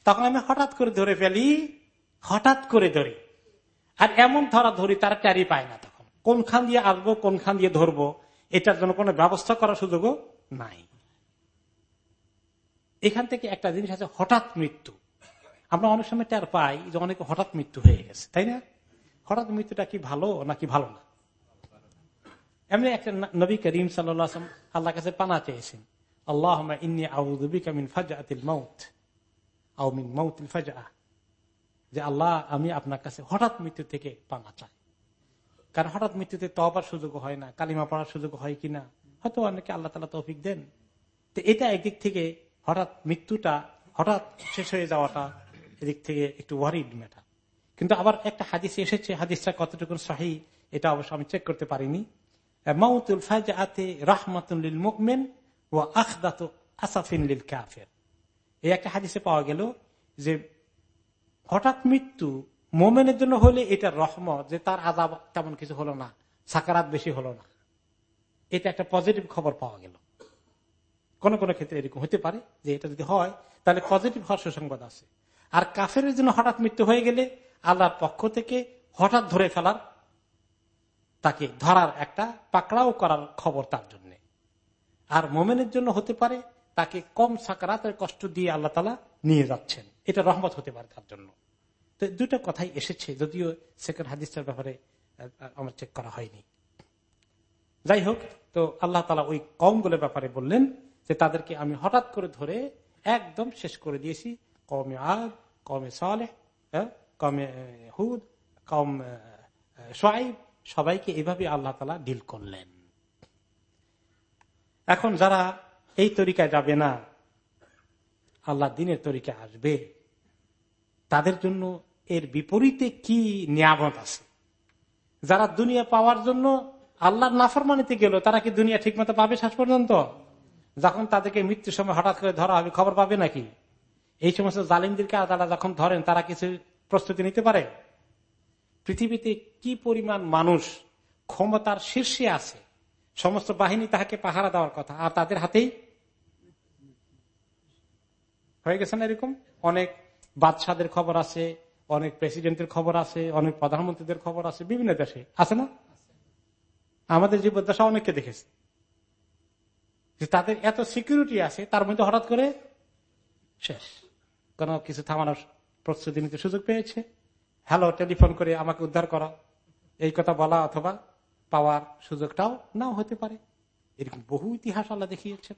B: তখন আমি হঠাৎ করে ধরে ফেলি, হঠাৎ করে ধরি। আর এমন ধরা ধরি, তারা ট্যারি পায় না তখন। কোনখান দিয়ে আসব কোনখান দিয়ে ধরবো, এটার জন্য কোনো ব্যবস্থা করার সুযোগও নাই। এখান থেকে একটা জিনিস আছে, হঠাৎ মৃত্যু। আমরা অনেক সময় টের পাই যে অনেক হঠাৎ মৃত্যু হয়ে গেছে, তাই না? হঠাৎ মৃত্যুটা কি ভালো নাকি ভালো না? এমনি একটা নবী করিম সাল্লাম আল্লাহ কাছে পানা চেয়েছেন। আল্লাহ যে আল্লাহ, আমি আপনার কাছে হঠাৎ মৃত্যু থেকে পানা চাই। কারণ হঠাৎ মৃত্যুতে তবার সুযোগ হয় না, কালিমা পড়ার সুযোগ হয় কিনা, হয়তো অনেকে আল্লাহ তালা তৌফিক দেন। তো এটা একদিক থেকে হঠাৎ মৃত্যুটা, হঠাৎ শেষ হয়ে যাওয়াটা এদিক থেকে একটু ওয়ারিড ম্যাটার কিন্তু আবার একটা হাদিস এসেছে, হাদিসটা কতটুকু সাহি, এটা অবশ্য আমি চেক করতে পারিনি। মাউতুল ফাজ আতে রাহমাতুল মুকমেন ও আখদাত আসাফিন লিল কাফের এই একটা হাদিসে পাওয়া গেল যে হঠাৎ মৃত্যু মোমেনের জন্য হলে এটা রহমত, যে তার আজাব তেমন কিছু হলো না, সাকারাত বেশি হলো না। এটা একটা পজিটিভ খবর পাওয়া গেল। কোন কোন ক্ষেত্রে এরকম হতে পারে যে এটা যদি হয়, তাহলে পজিটিভ হওয়ার সুসংবাদ আছে। আর কাফের জন্য হঠাৎ মৃত্যু হয়ে গেলে আল্লাহর পক্ষ থেকে হঠাৎ ধরে ফেলার তাকে ধরার একটা পাকড়াও করার খবর তার জন্য। আর মোমেনের জন্য হতে পারে তাকে কম সাকারাতের কষ্ট দিয়ে আল্লাহ তালা নিয়ে যাচ্ছেন। এটা রহমত হতে পারে তার জন্য। তো দুটা কথাই এসেছে, যদিও সেকেন্ড হাদিসটার ব্যাপারে আমার চেক করা হয়নি। যাই হোক, তো আল্লাহ তালা ওই কমগুলোর ব্যাপারে বললেন যে, তাদেরকে আমি হঠাৎ করে ধরে একদম শেষ করে দিয়েছি। কমে আদ কমে সালে কমে হুদ কম সোয়াইব সবাইকে এভাবে আল্লাহ তালা ডিল করলেন। এখন যারা এই তরিকায় যাবে না, আল্লাহ দিনের তরিকায় আসবে, তাদের জন্য এর বিপরীতে কি নিয়ামত আছে? যারা দুনিয়া পাওয়ার জন্য আল্লাহর নাফরমানিতে গেল, তারা কি দুনিয়া ঠিক মতো পাবে শেষ পর্যন্ত? যখন তাদেরকে মৃত্যুর সময় হঠাৎ করে ধরা হবে, খবর পাবে নাকি? এই সমস্ত জালিমদেরকে তারা যখন ধরেন, তারা কিছু প্রস্তুতি নিতে পারে? পৃথিবীতে কি পরিমাণ মানুষ ক্ষমতার শীর্ষে আছে? সমস্ত বাহিনী তাহাকে পাহারা দেওয়ার কথা। আর তাদের হাতেই হয়ে গেছে না এরকম? অনেক বাদশাদের খবর আছে, অনেক প্রেসিডেন্টের খবর আছে, অনেক প্রধানমন্ত্রীদের খবর আছে, বিভিন্ন দেশে। আছে না? আমাদের জীবদ্দশা অনেককে দেখেছে। তাদের এত সিকিউরিটি আছে, তার মধ্যে হঠাৎ করে শেষ। কোন কিছু থামানোর প্রস্তুতি নিতে সুযোগ পেয়েছে। হ্যালো টেলিফোন করে আমাকে উদ্ধার করা। এই কথা বলা অথবা পাওয়ার সুযোগটাও নাও হতে পারে। এরকম বহু ইতিহাস আল্লাহ দেখিয়েছেন।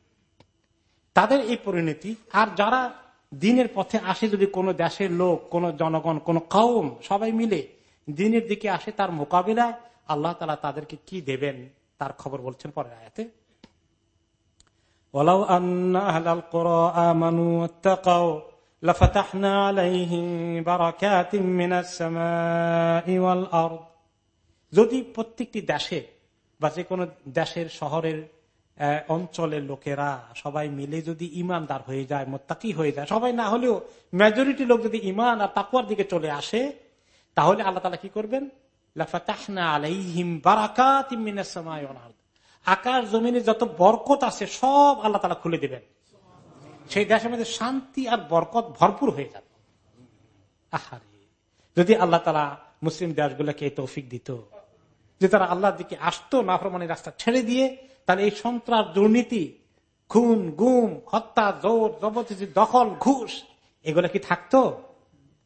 B: তাদের এই পরিণতি, আর যারা দিনের পথে আসে, যদি কোনো দেশের লোক, কোন জনগণ, কোন কাউম সবাই মিলে দিনের দিকে আসে তার মোকাবিলায়, আল্লাহ তালা তাদেরকে কি দেবেন তার খবর বলছেন পরে আয়াতে। ওলাও আন্না أهل القرى آمنوا واتقوا لفتحنا عليهم بركات من السماء والأرض যদি প্রত্যেকটি দেশে বা যে কোনো দেশের শহরের অঞ্চলের লোকেরা সবাই মিলে যদি ইমানদার হয়ে যায় মোত্তাকি হয়ে যায় সবাই না হলেও মেজরিটি লোক যদি ইমান আর তাকুয়ার দিকে চলে আসে তাহলে আল্লাহ তালা কি করবেন আকাশ জমিনে যত বরকত আছে সব আল্লাহ তালা খুলে দিবেন সেই দেশের মধ্যে শান্তি আর বরকত ভরপুর হয়ে যাবে। যদি আল্লাহ তালা মুসলিম দেশগুলোকে তৌফিক দিত যে তারা আল্লাহর দিকে আসতো, নাফরমানি রাস্তা ছেড়ে দিয়ে, তাহলে এই সন্ত্রাস, দুর্নীতি, খুন, গুম, হত্যা, জোর, জবরদস্তি, দখল, ঘুষ, এগুলো কি থাকতো?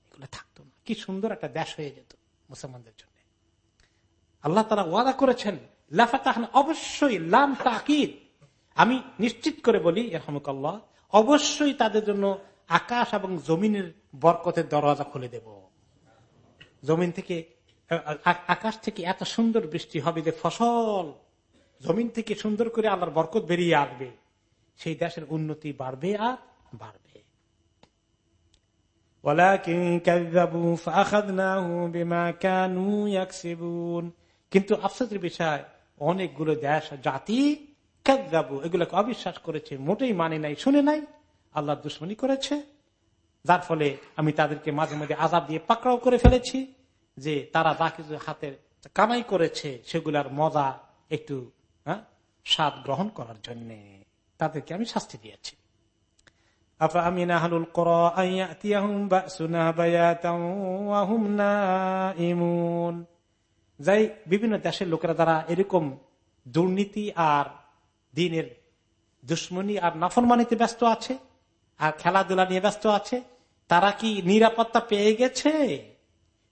B: এগুলো থাকতো না। কি সুন্দর একটা দেশ হয়ে যেত মুসলমানদের জন্য। আল্লাহ তারা ওয়াদা করেছেন, লাফাতাহান, অবশ্যই লাম তাকিদ। আমি নিশ্চিত করে বলি এরহামুকাল্লাহ অবশ্যই তাদের জন্য আকাশ এবং জমিনের বরকতের দরওয়াজা খুলে দেব। জমিন থেকে আকাশ থেকে এত সুন্দর বৃষ্টি হবে যে ফসল জমিন থেকে সুন্দর করে আল্লাহর বরকত বেরিয়ে আসবে। সেই দেশের উন্নতি বাড়বে আর বাড়বে। কিন্তু আফসোসের বিষয়, অনেকগুলো দেশ, জাতি কাকু এগুলোকে অবিশ্বাস করেছে, মোটেই মানে নাই, শুনে নাই আল্লাহর দুশ্মনী করেছে। যার ফলে আমি তাদেরকে মাঝে মাঝে আজাব দিয়ে পাকড়াও করে ফেলেছি, যে তারা যা কিছু হাতের কামাই করেছে, সেগুলার মজা একটু হ্যাঁ, স্বাদ গ্রহণ করার জন্য। তাদেরকে আমি শাস্তি দিয়েছি। বিভিন্ন দেশের লোকেরা তারা এরকম দুর্নীতি আর দিনের দুশ্মনী আর নাফরমানিতে ব্যস্ত আছে, আর খেলাধুলা নিয়ে ব্যস্ত আছে, তারা কি নিরাপত্তা পেয়ে গেছে?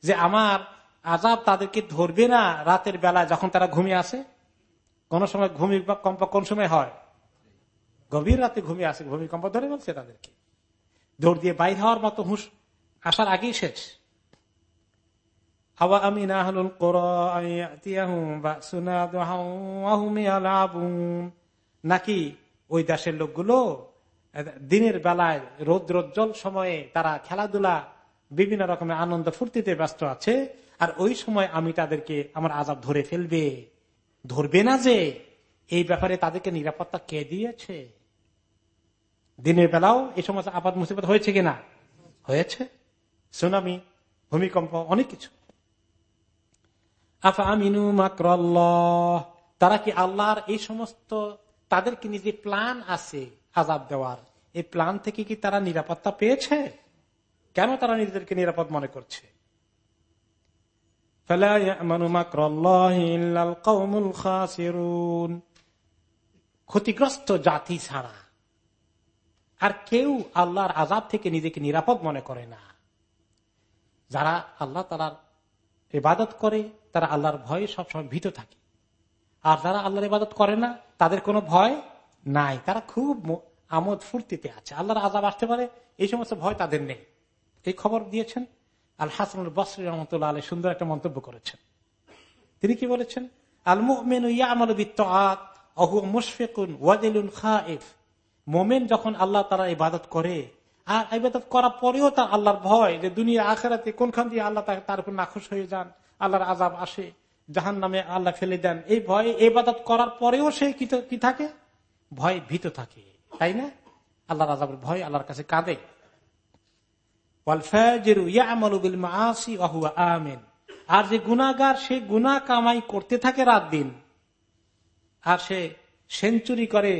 B: যে আমার আজাব তাদেরকে ধরবে না রাতের বেলা যখন তারা ঘুমিয়ে আসে? কোন সময় ভূমিকম্প কোন সময় হয়? গভীর রাতে ঘুমিয়ে আসে, ভূমিকম্প ধরে বলছে তাদেরকে। দৌড় দিয়ে বাইর হওয়ার মতো হুঁশ আসার আগেই শেষ। হাওয়া আমি না হলুন নাকি ওই দেশের লোকগুলো দিনের বেলায় রৌদ্রোজ্জ্বল সময়ে তারা খেলাধুলা, বিভিন্ন রকমের আনন্দ ফুর্তিতে ব্যস্ত আছে, আর ওই সময় আমি তাদেরকে আমার আজাব ধরে ফেলবে। ধরবে না যে এই ব্যাপারে তাদেরকে নিরাপত্তা কে দিয়েছে? দিনের বেলাও এই সমস্ত আপাত মুসিবত হয়েছে কিনা? হয়েছে। সুনামি, ভূমিকম্প, অনেক কিছু। আফা আমিনু মাকরাল্লাহ, তারা কি আল্লাহর এই সমস্ত তাদের কি নিজে প্ল্যান আছে আজাব দেওয়ার, এই প্ল্যান থেকে কি তারা নিরাপত্তা পেয়েছে? কেন তারা নিজেদেরকে নিরাপদ মনে করছে? ক্ষতিগ্রস্ত জাতি ছাড়া আর কেউ আল্লাহর আজাব থেকে নিজেকে নিরাপদ মনে করে না। যারা আল্লাহ তারা ইবাদত করে, তারা আল্লাহর ভয়ে সবসময় ভীত থাকে। আর যারা আল্লাহর ইবাদত করে না, তাদের কোনো ভয় নাই। তারা খুব আমোদ ফুর্তিতে আছে। আল্লাহর আজাব আসতে পারে, এই সমস্ত ভয় তাদের নেই। এই খবর দিয়েছেন আল হাসানুল বসরি রহমতুল্লাহ আলী সুন্দর একটা মন্তব্য করেছেন। তিনি কি বলেছেন? আল খাইফ মোমেন যখন আল্লাহ তারা ইবাদত করে, আর ইবাদত করার পরেও তার আল্লাহর ভয় যে দুনিয়া আখেরাতে কোনখান দিয়ে আল্লাহ তার উপর নাখুশ হয়ে যান, আল্লাহর আজাব আসে। জাহান নামে আল্লাহ ফেলে দেন। এই ভয় ইবাদত করার পরেও সে কি থাকে? ভয় ভীত থাকে। তাই না? আল্লাহর আজাবের ভয় আল্লাহর কাছে কাঁদে। আর যে গুনাহগার, সে গুনাহ কামাই করতে থাকে রাত দিন। আর সে সেঞ্চুরি করে,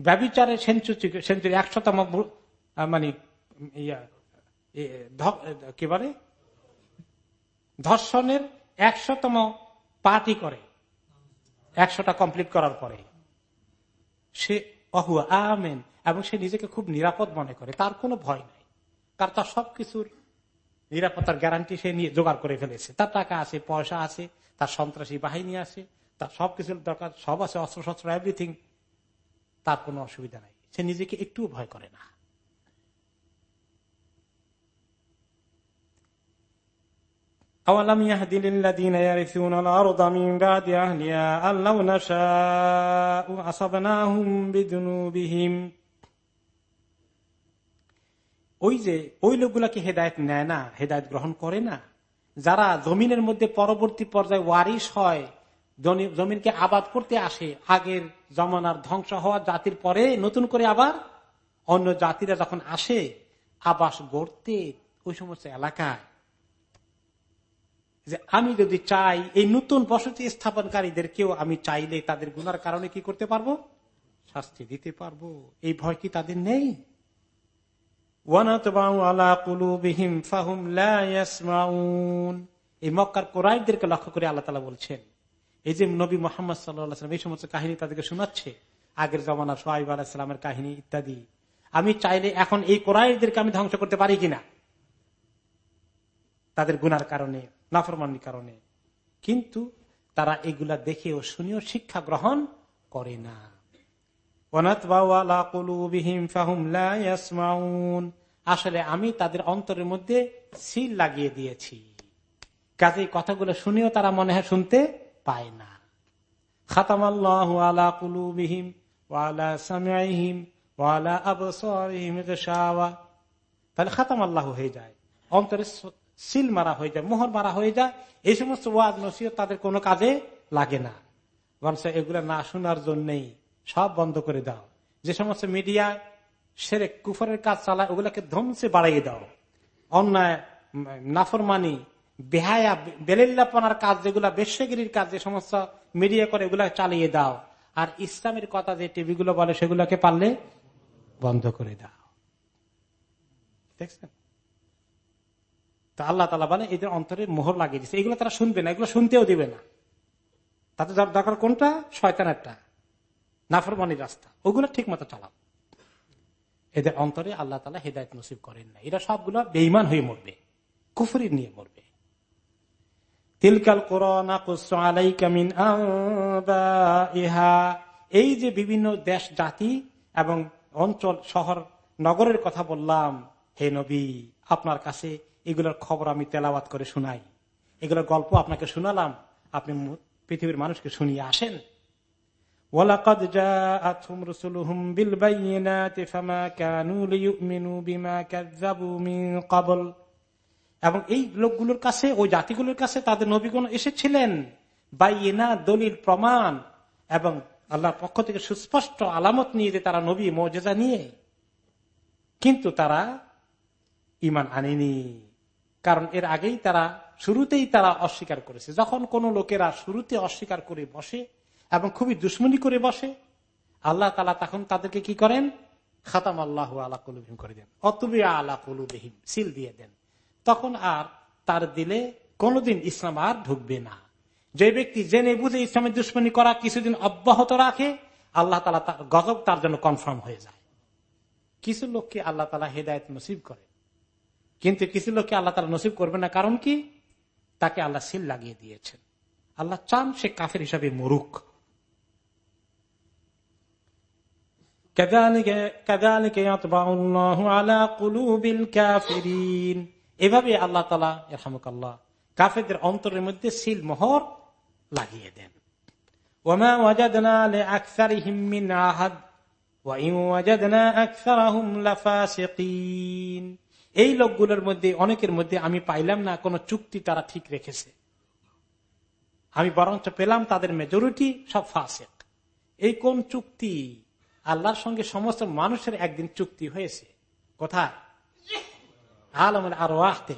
B: ব্যবিচারে সেঞ্চুরি সেঞ্চুরি একশোতম মানে কি বলে? ধর্ষণের একশোতম পার্টি করে, একশোটা কমপ্লিট করার পরে। সে অহু আমেন, এবং সে নিজেকে খুব নিরাপদ মনে করে। তার কোনো ভয় নাই। তার তার সবকিছুর নিরাপত্তার গ্যারান্টি সে নিয়ে জোগাড় করে ফেলেছে। তার টাকা আছে, পয়সা আছে, তার সন্ত্রাসী বাহিনী আছে, তার সবকিছুর দরকার, সব আছে অস্ত্র শস্ত্র এভরিথিং তার কোনো অসুবিধা নাই। সে নিজেকে একটু ভয় করে না। أولم يهد للذين يرثون الأرض من بعد أهلها أن لو نشاء أصبناهم بذنوبهم ওই যে ওই লোকগুলাকে হেদায়ত নেয় না হেদায়ত গ্রহণ করে না যারা জমিনের মধ্যে পরবর্তী পর্যায়ে ওয়ারিশ হয় জনি- জমিনকে আবাদ করতে আসে আগের জমানার ধ্বংস হওয়া জাতির পরে নতুন করে আবার অন্য জাতিরা যখন আসে আবাস গড়তে ওই সমস্ত এলাকায় যে আমি যদি চাই, এই নতুন বসতি স্থাপনকারীদেরকেও আমি চাইলে তাদের গুনার কারণে কি করতে পারব? শাস্তি দিতে পারব। এই ভয় কি তাদের নেই। এই মক্কার কোরআনদেরকে লক্ষ্য করে আল্লাহ তালা বলছেন, এই যে নবী মোহাম্মদ সাল্লাম এই সমস্ত কাহিনী তাদেরকে শোনাচ্ছে, আগের জমানা সোহাইব আলাহিসামের কাহিনী ইত্যাদি, আমি চাইলে এখন এই কোরআদেরকে আমি ধ্বংস করতে পারি কিনা? তাদের গুনার কারণে। নাফরমানির কারণে। কিন্তু তারা এগুলা দেখেও শুনেও শিক্ষা গ্রহণ করে না। আসলে আমি তাদের অন্তরের মধ্যে সিল লাগিয়ে দিয়েছি। কাজে কথাগুলো শুনেও তারা মনে হয় শুনতে পায় না। খাতাম আলা ওয়ালা সামিহিম তাহলে খাতাম আল্লাহ হয়ে যায়। অন্তরে সিল মারা হয়ে যায়, মোহর মারা হয়ে যায়, এই সমস্ত ওয়াজ, নসিহত তাদের কোনো কাজে লাগে না। বরঞ্চ এগুলো না শোনার জন্যই সব বন্ধ করে দাও। যে সমস্ত মিডিয়া সেরে কুফরের কাজ চালায়, ওগুলাকে ধ্বংসে বাড়াইয়ে দাও। অন্যায়, নাফরমানি, বেহায়া, বেলেল্লাপনার কাজ, যেগুলা বেশ্যগিরির কাজ, যে সমস্ত মিডিয়া করে এগুলা চালিয়ে দাও। আর ইসলামের কথা যে টিভিগুলো বলে, সেগুলোকে পারলে বন্ধ করে দাও। দেখছেন? তা আল্লাহ তালা বলে এদের অন্তরে মোহর লাগিয়ে দিচ্ছে এগুলো তারা শুনবে না, এগুলো শুনতেও দিবে না। তাতে দরকার কোনটা? শয়তানেরটা। নাফরমানির রাস্তা। ওগুলো ঠিক মতো চালাও। এদের অন্তরে আল্লাহ তালা হেদায়ত নসিব করেন না। এরা সবগুলো বেইমান হয়ে মরবে। কুফুরি নিয়ে মরবে। তিলকাল কোরআন এই যে বিভিন্ন দেশ, জাতি এবং অঞ্চল, শহর, নগরের কথা বললাম, হে নবী, আপনার কাছে এগুলোর খবর আমি তেলাওয়াত করে শোনাই। এগুলোর গল্প আপনাকে শোনালাম। আপনি পৃথিবীর মানুষকে শুনিয়ে আসেন। এবং এই লোকগুলোর কাছে, ওই জাতিগুলোর কাছে তাদের নবীগণ এসেছিলেন। বাইনা দলিল প্রমাণ এবং আল্লাহর পক্ষ থেকে সুস্পষ্ট আলামত নিয়ে যে তারা নবী মর্যাদা নিয়ে। কিন্তু তারা ইমান আনেনি। কারণ এর আগেই তারা, শুরুতেই তারা অস্বীকার করেছে। যখন কোন লোকেরা শুরুতে অস্বীকার করে বসে এবং খুবই দুশ্মনী করে বসে, আল্লাহ তালা তখন তাদেরকে কি করেন? খাতাম আল্লাহ আলা কলুবিম করে দেন। অতুবি আলা কলুবিহিম, সিল দিয়ে দেন। তখন আর তার দিলে কোনদিন ইসলাম আর ঢুকবে না। যে ব্যক্তি জেনে বুঝে ইসলামের দুশ্মনী করা কিছুদিন অব্যাহত রাখে, আল্লাহ তালা গজব তার জন্য কনফার্ম হয়ে যায়। কিছু লোককে আল্লাহ তালা হেদায়ত নসিব করে। কিন্তু কিছু লোককে আল্লাহ তালা নসিব করবে না। কারণ কি? তাকে আল্লাহ সিল লাগিয়ে দিয়েছেন। আল্লাহ চান সে কাফের হিসাবে মরুক। এভাবে আল্লাহ তালা আল্লাহ কাফেরদের অন্তরের মধ্যে সিল মোহর লাগিয়ে দেন। ওমা এই লোকগুলোর মধ্যে, অনেকের মধ্যে আমি পাইলাম না, কোন চুক্তি তারা ঠিক রেখেছে। আমি বরঞ্চ পেলাম তাদের মেজরিটি সব ফাঁসেক। এই কোন চুক্তি? আল্লাহর সঙ্গে সমস্ত মানুষের একদিন চুক্তি হয়েছে। কোথায়? আলমের আরও আহতে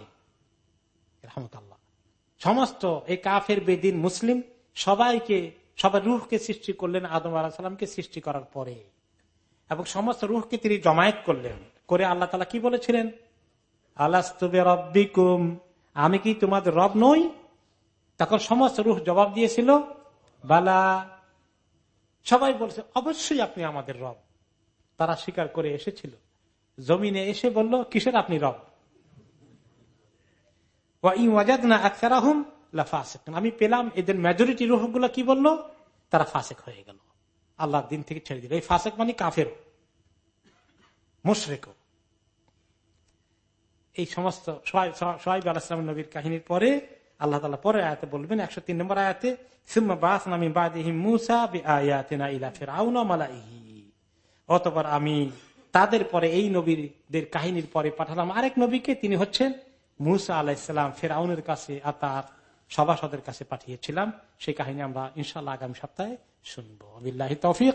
B: সমস্ত এই কাফের বেদিন মুসলিম সবাইকে সবাই রুহকে সৃষ্টি করলেন আদম আলাহ সাল্লামকে সৃষ্টি করার পরে। এবং সমস্ত রুহকে তিনি জমায়েত করলেন। করে আল্লাহ তালা কি বলেছিলেন? আলাস্তুবে রব্বিকুম আমি কি তোমাদের রব নই? তখন সমস্ত রুহ জবাব দিয়েছিল, বালা। সবাই বলছে, অবশ্যই আপনি আমাদের রব। তারা স্বীকার করে এসেছিল। জমিনে এসে বলল, কিসের আপনি রব? আমি পেলাম এদের মেজরিটি রুহগুলো কি বলল? তারা ফাসেক হয়ে গেল। আল্লাহর দিন থেকে ছেড়ে দিল। এই ফাসেক মানে কাফের। মুশরেক এই সমস্ত সোহাইব আলাহাম নবীর কাহিনীর পরে আল্লাহ তালা পরে আয়াতে বলবেন, একশো তিন নম্বর আয়াতে অতপর আমি তাদের পরে, এই নবীদের কাহিনীর পরে পাঠালাম আরেক নবীকে, তিনি হচ্ছেন মুসা আলাহিসাম ফেরাউনের কাছে আর তার সভাসদের কাছে পাঠিয়েছিলাম। সেই কাহিনী আমরা ইনশাল্লাহ আগামী সপ্তাহে শুনব। তৌফিক।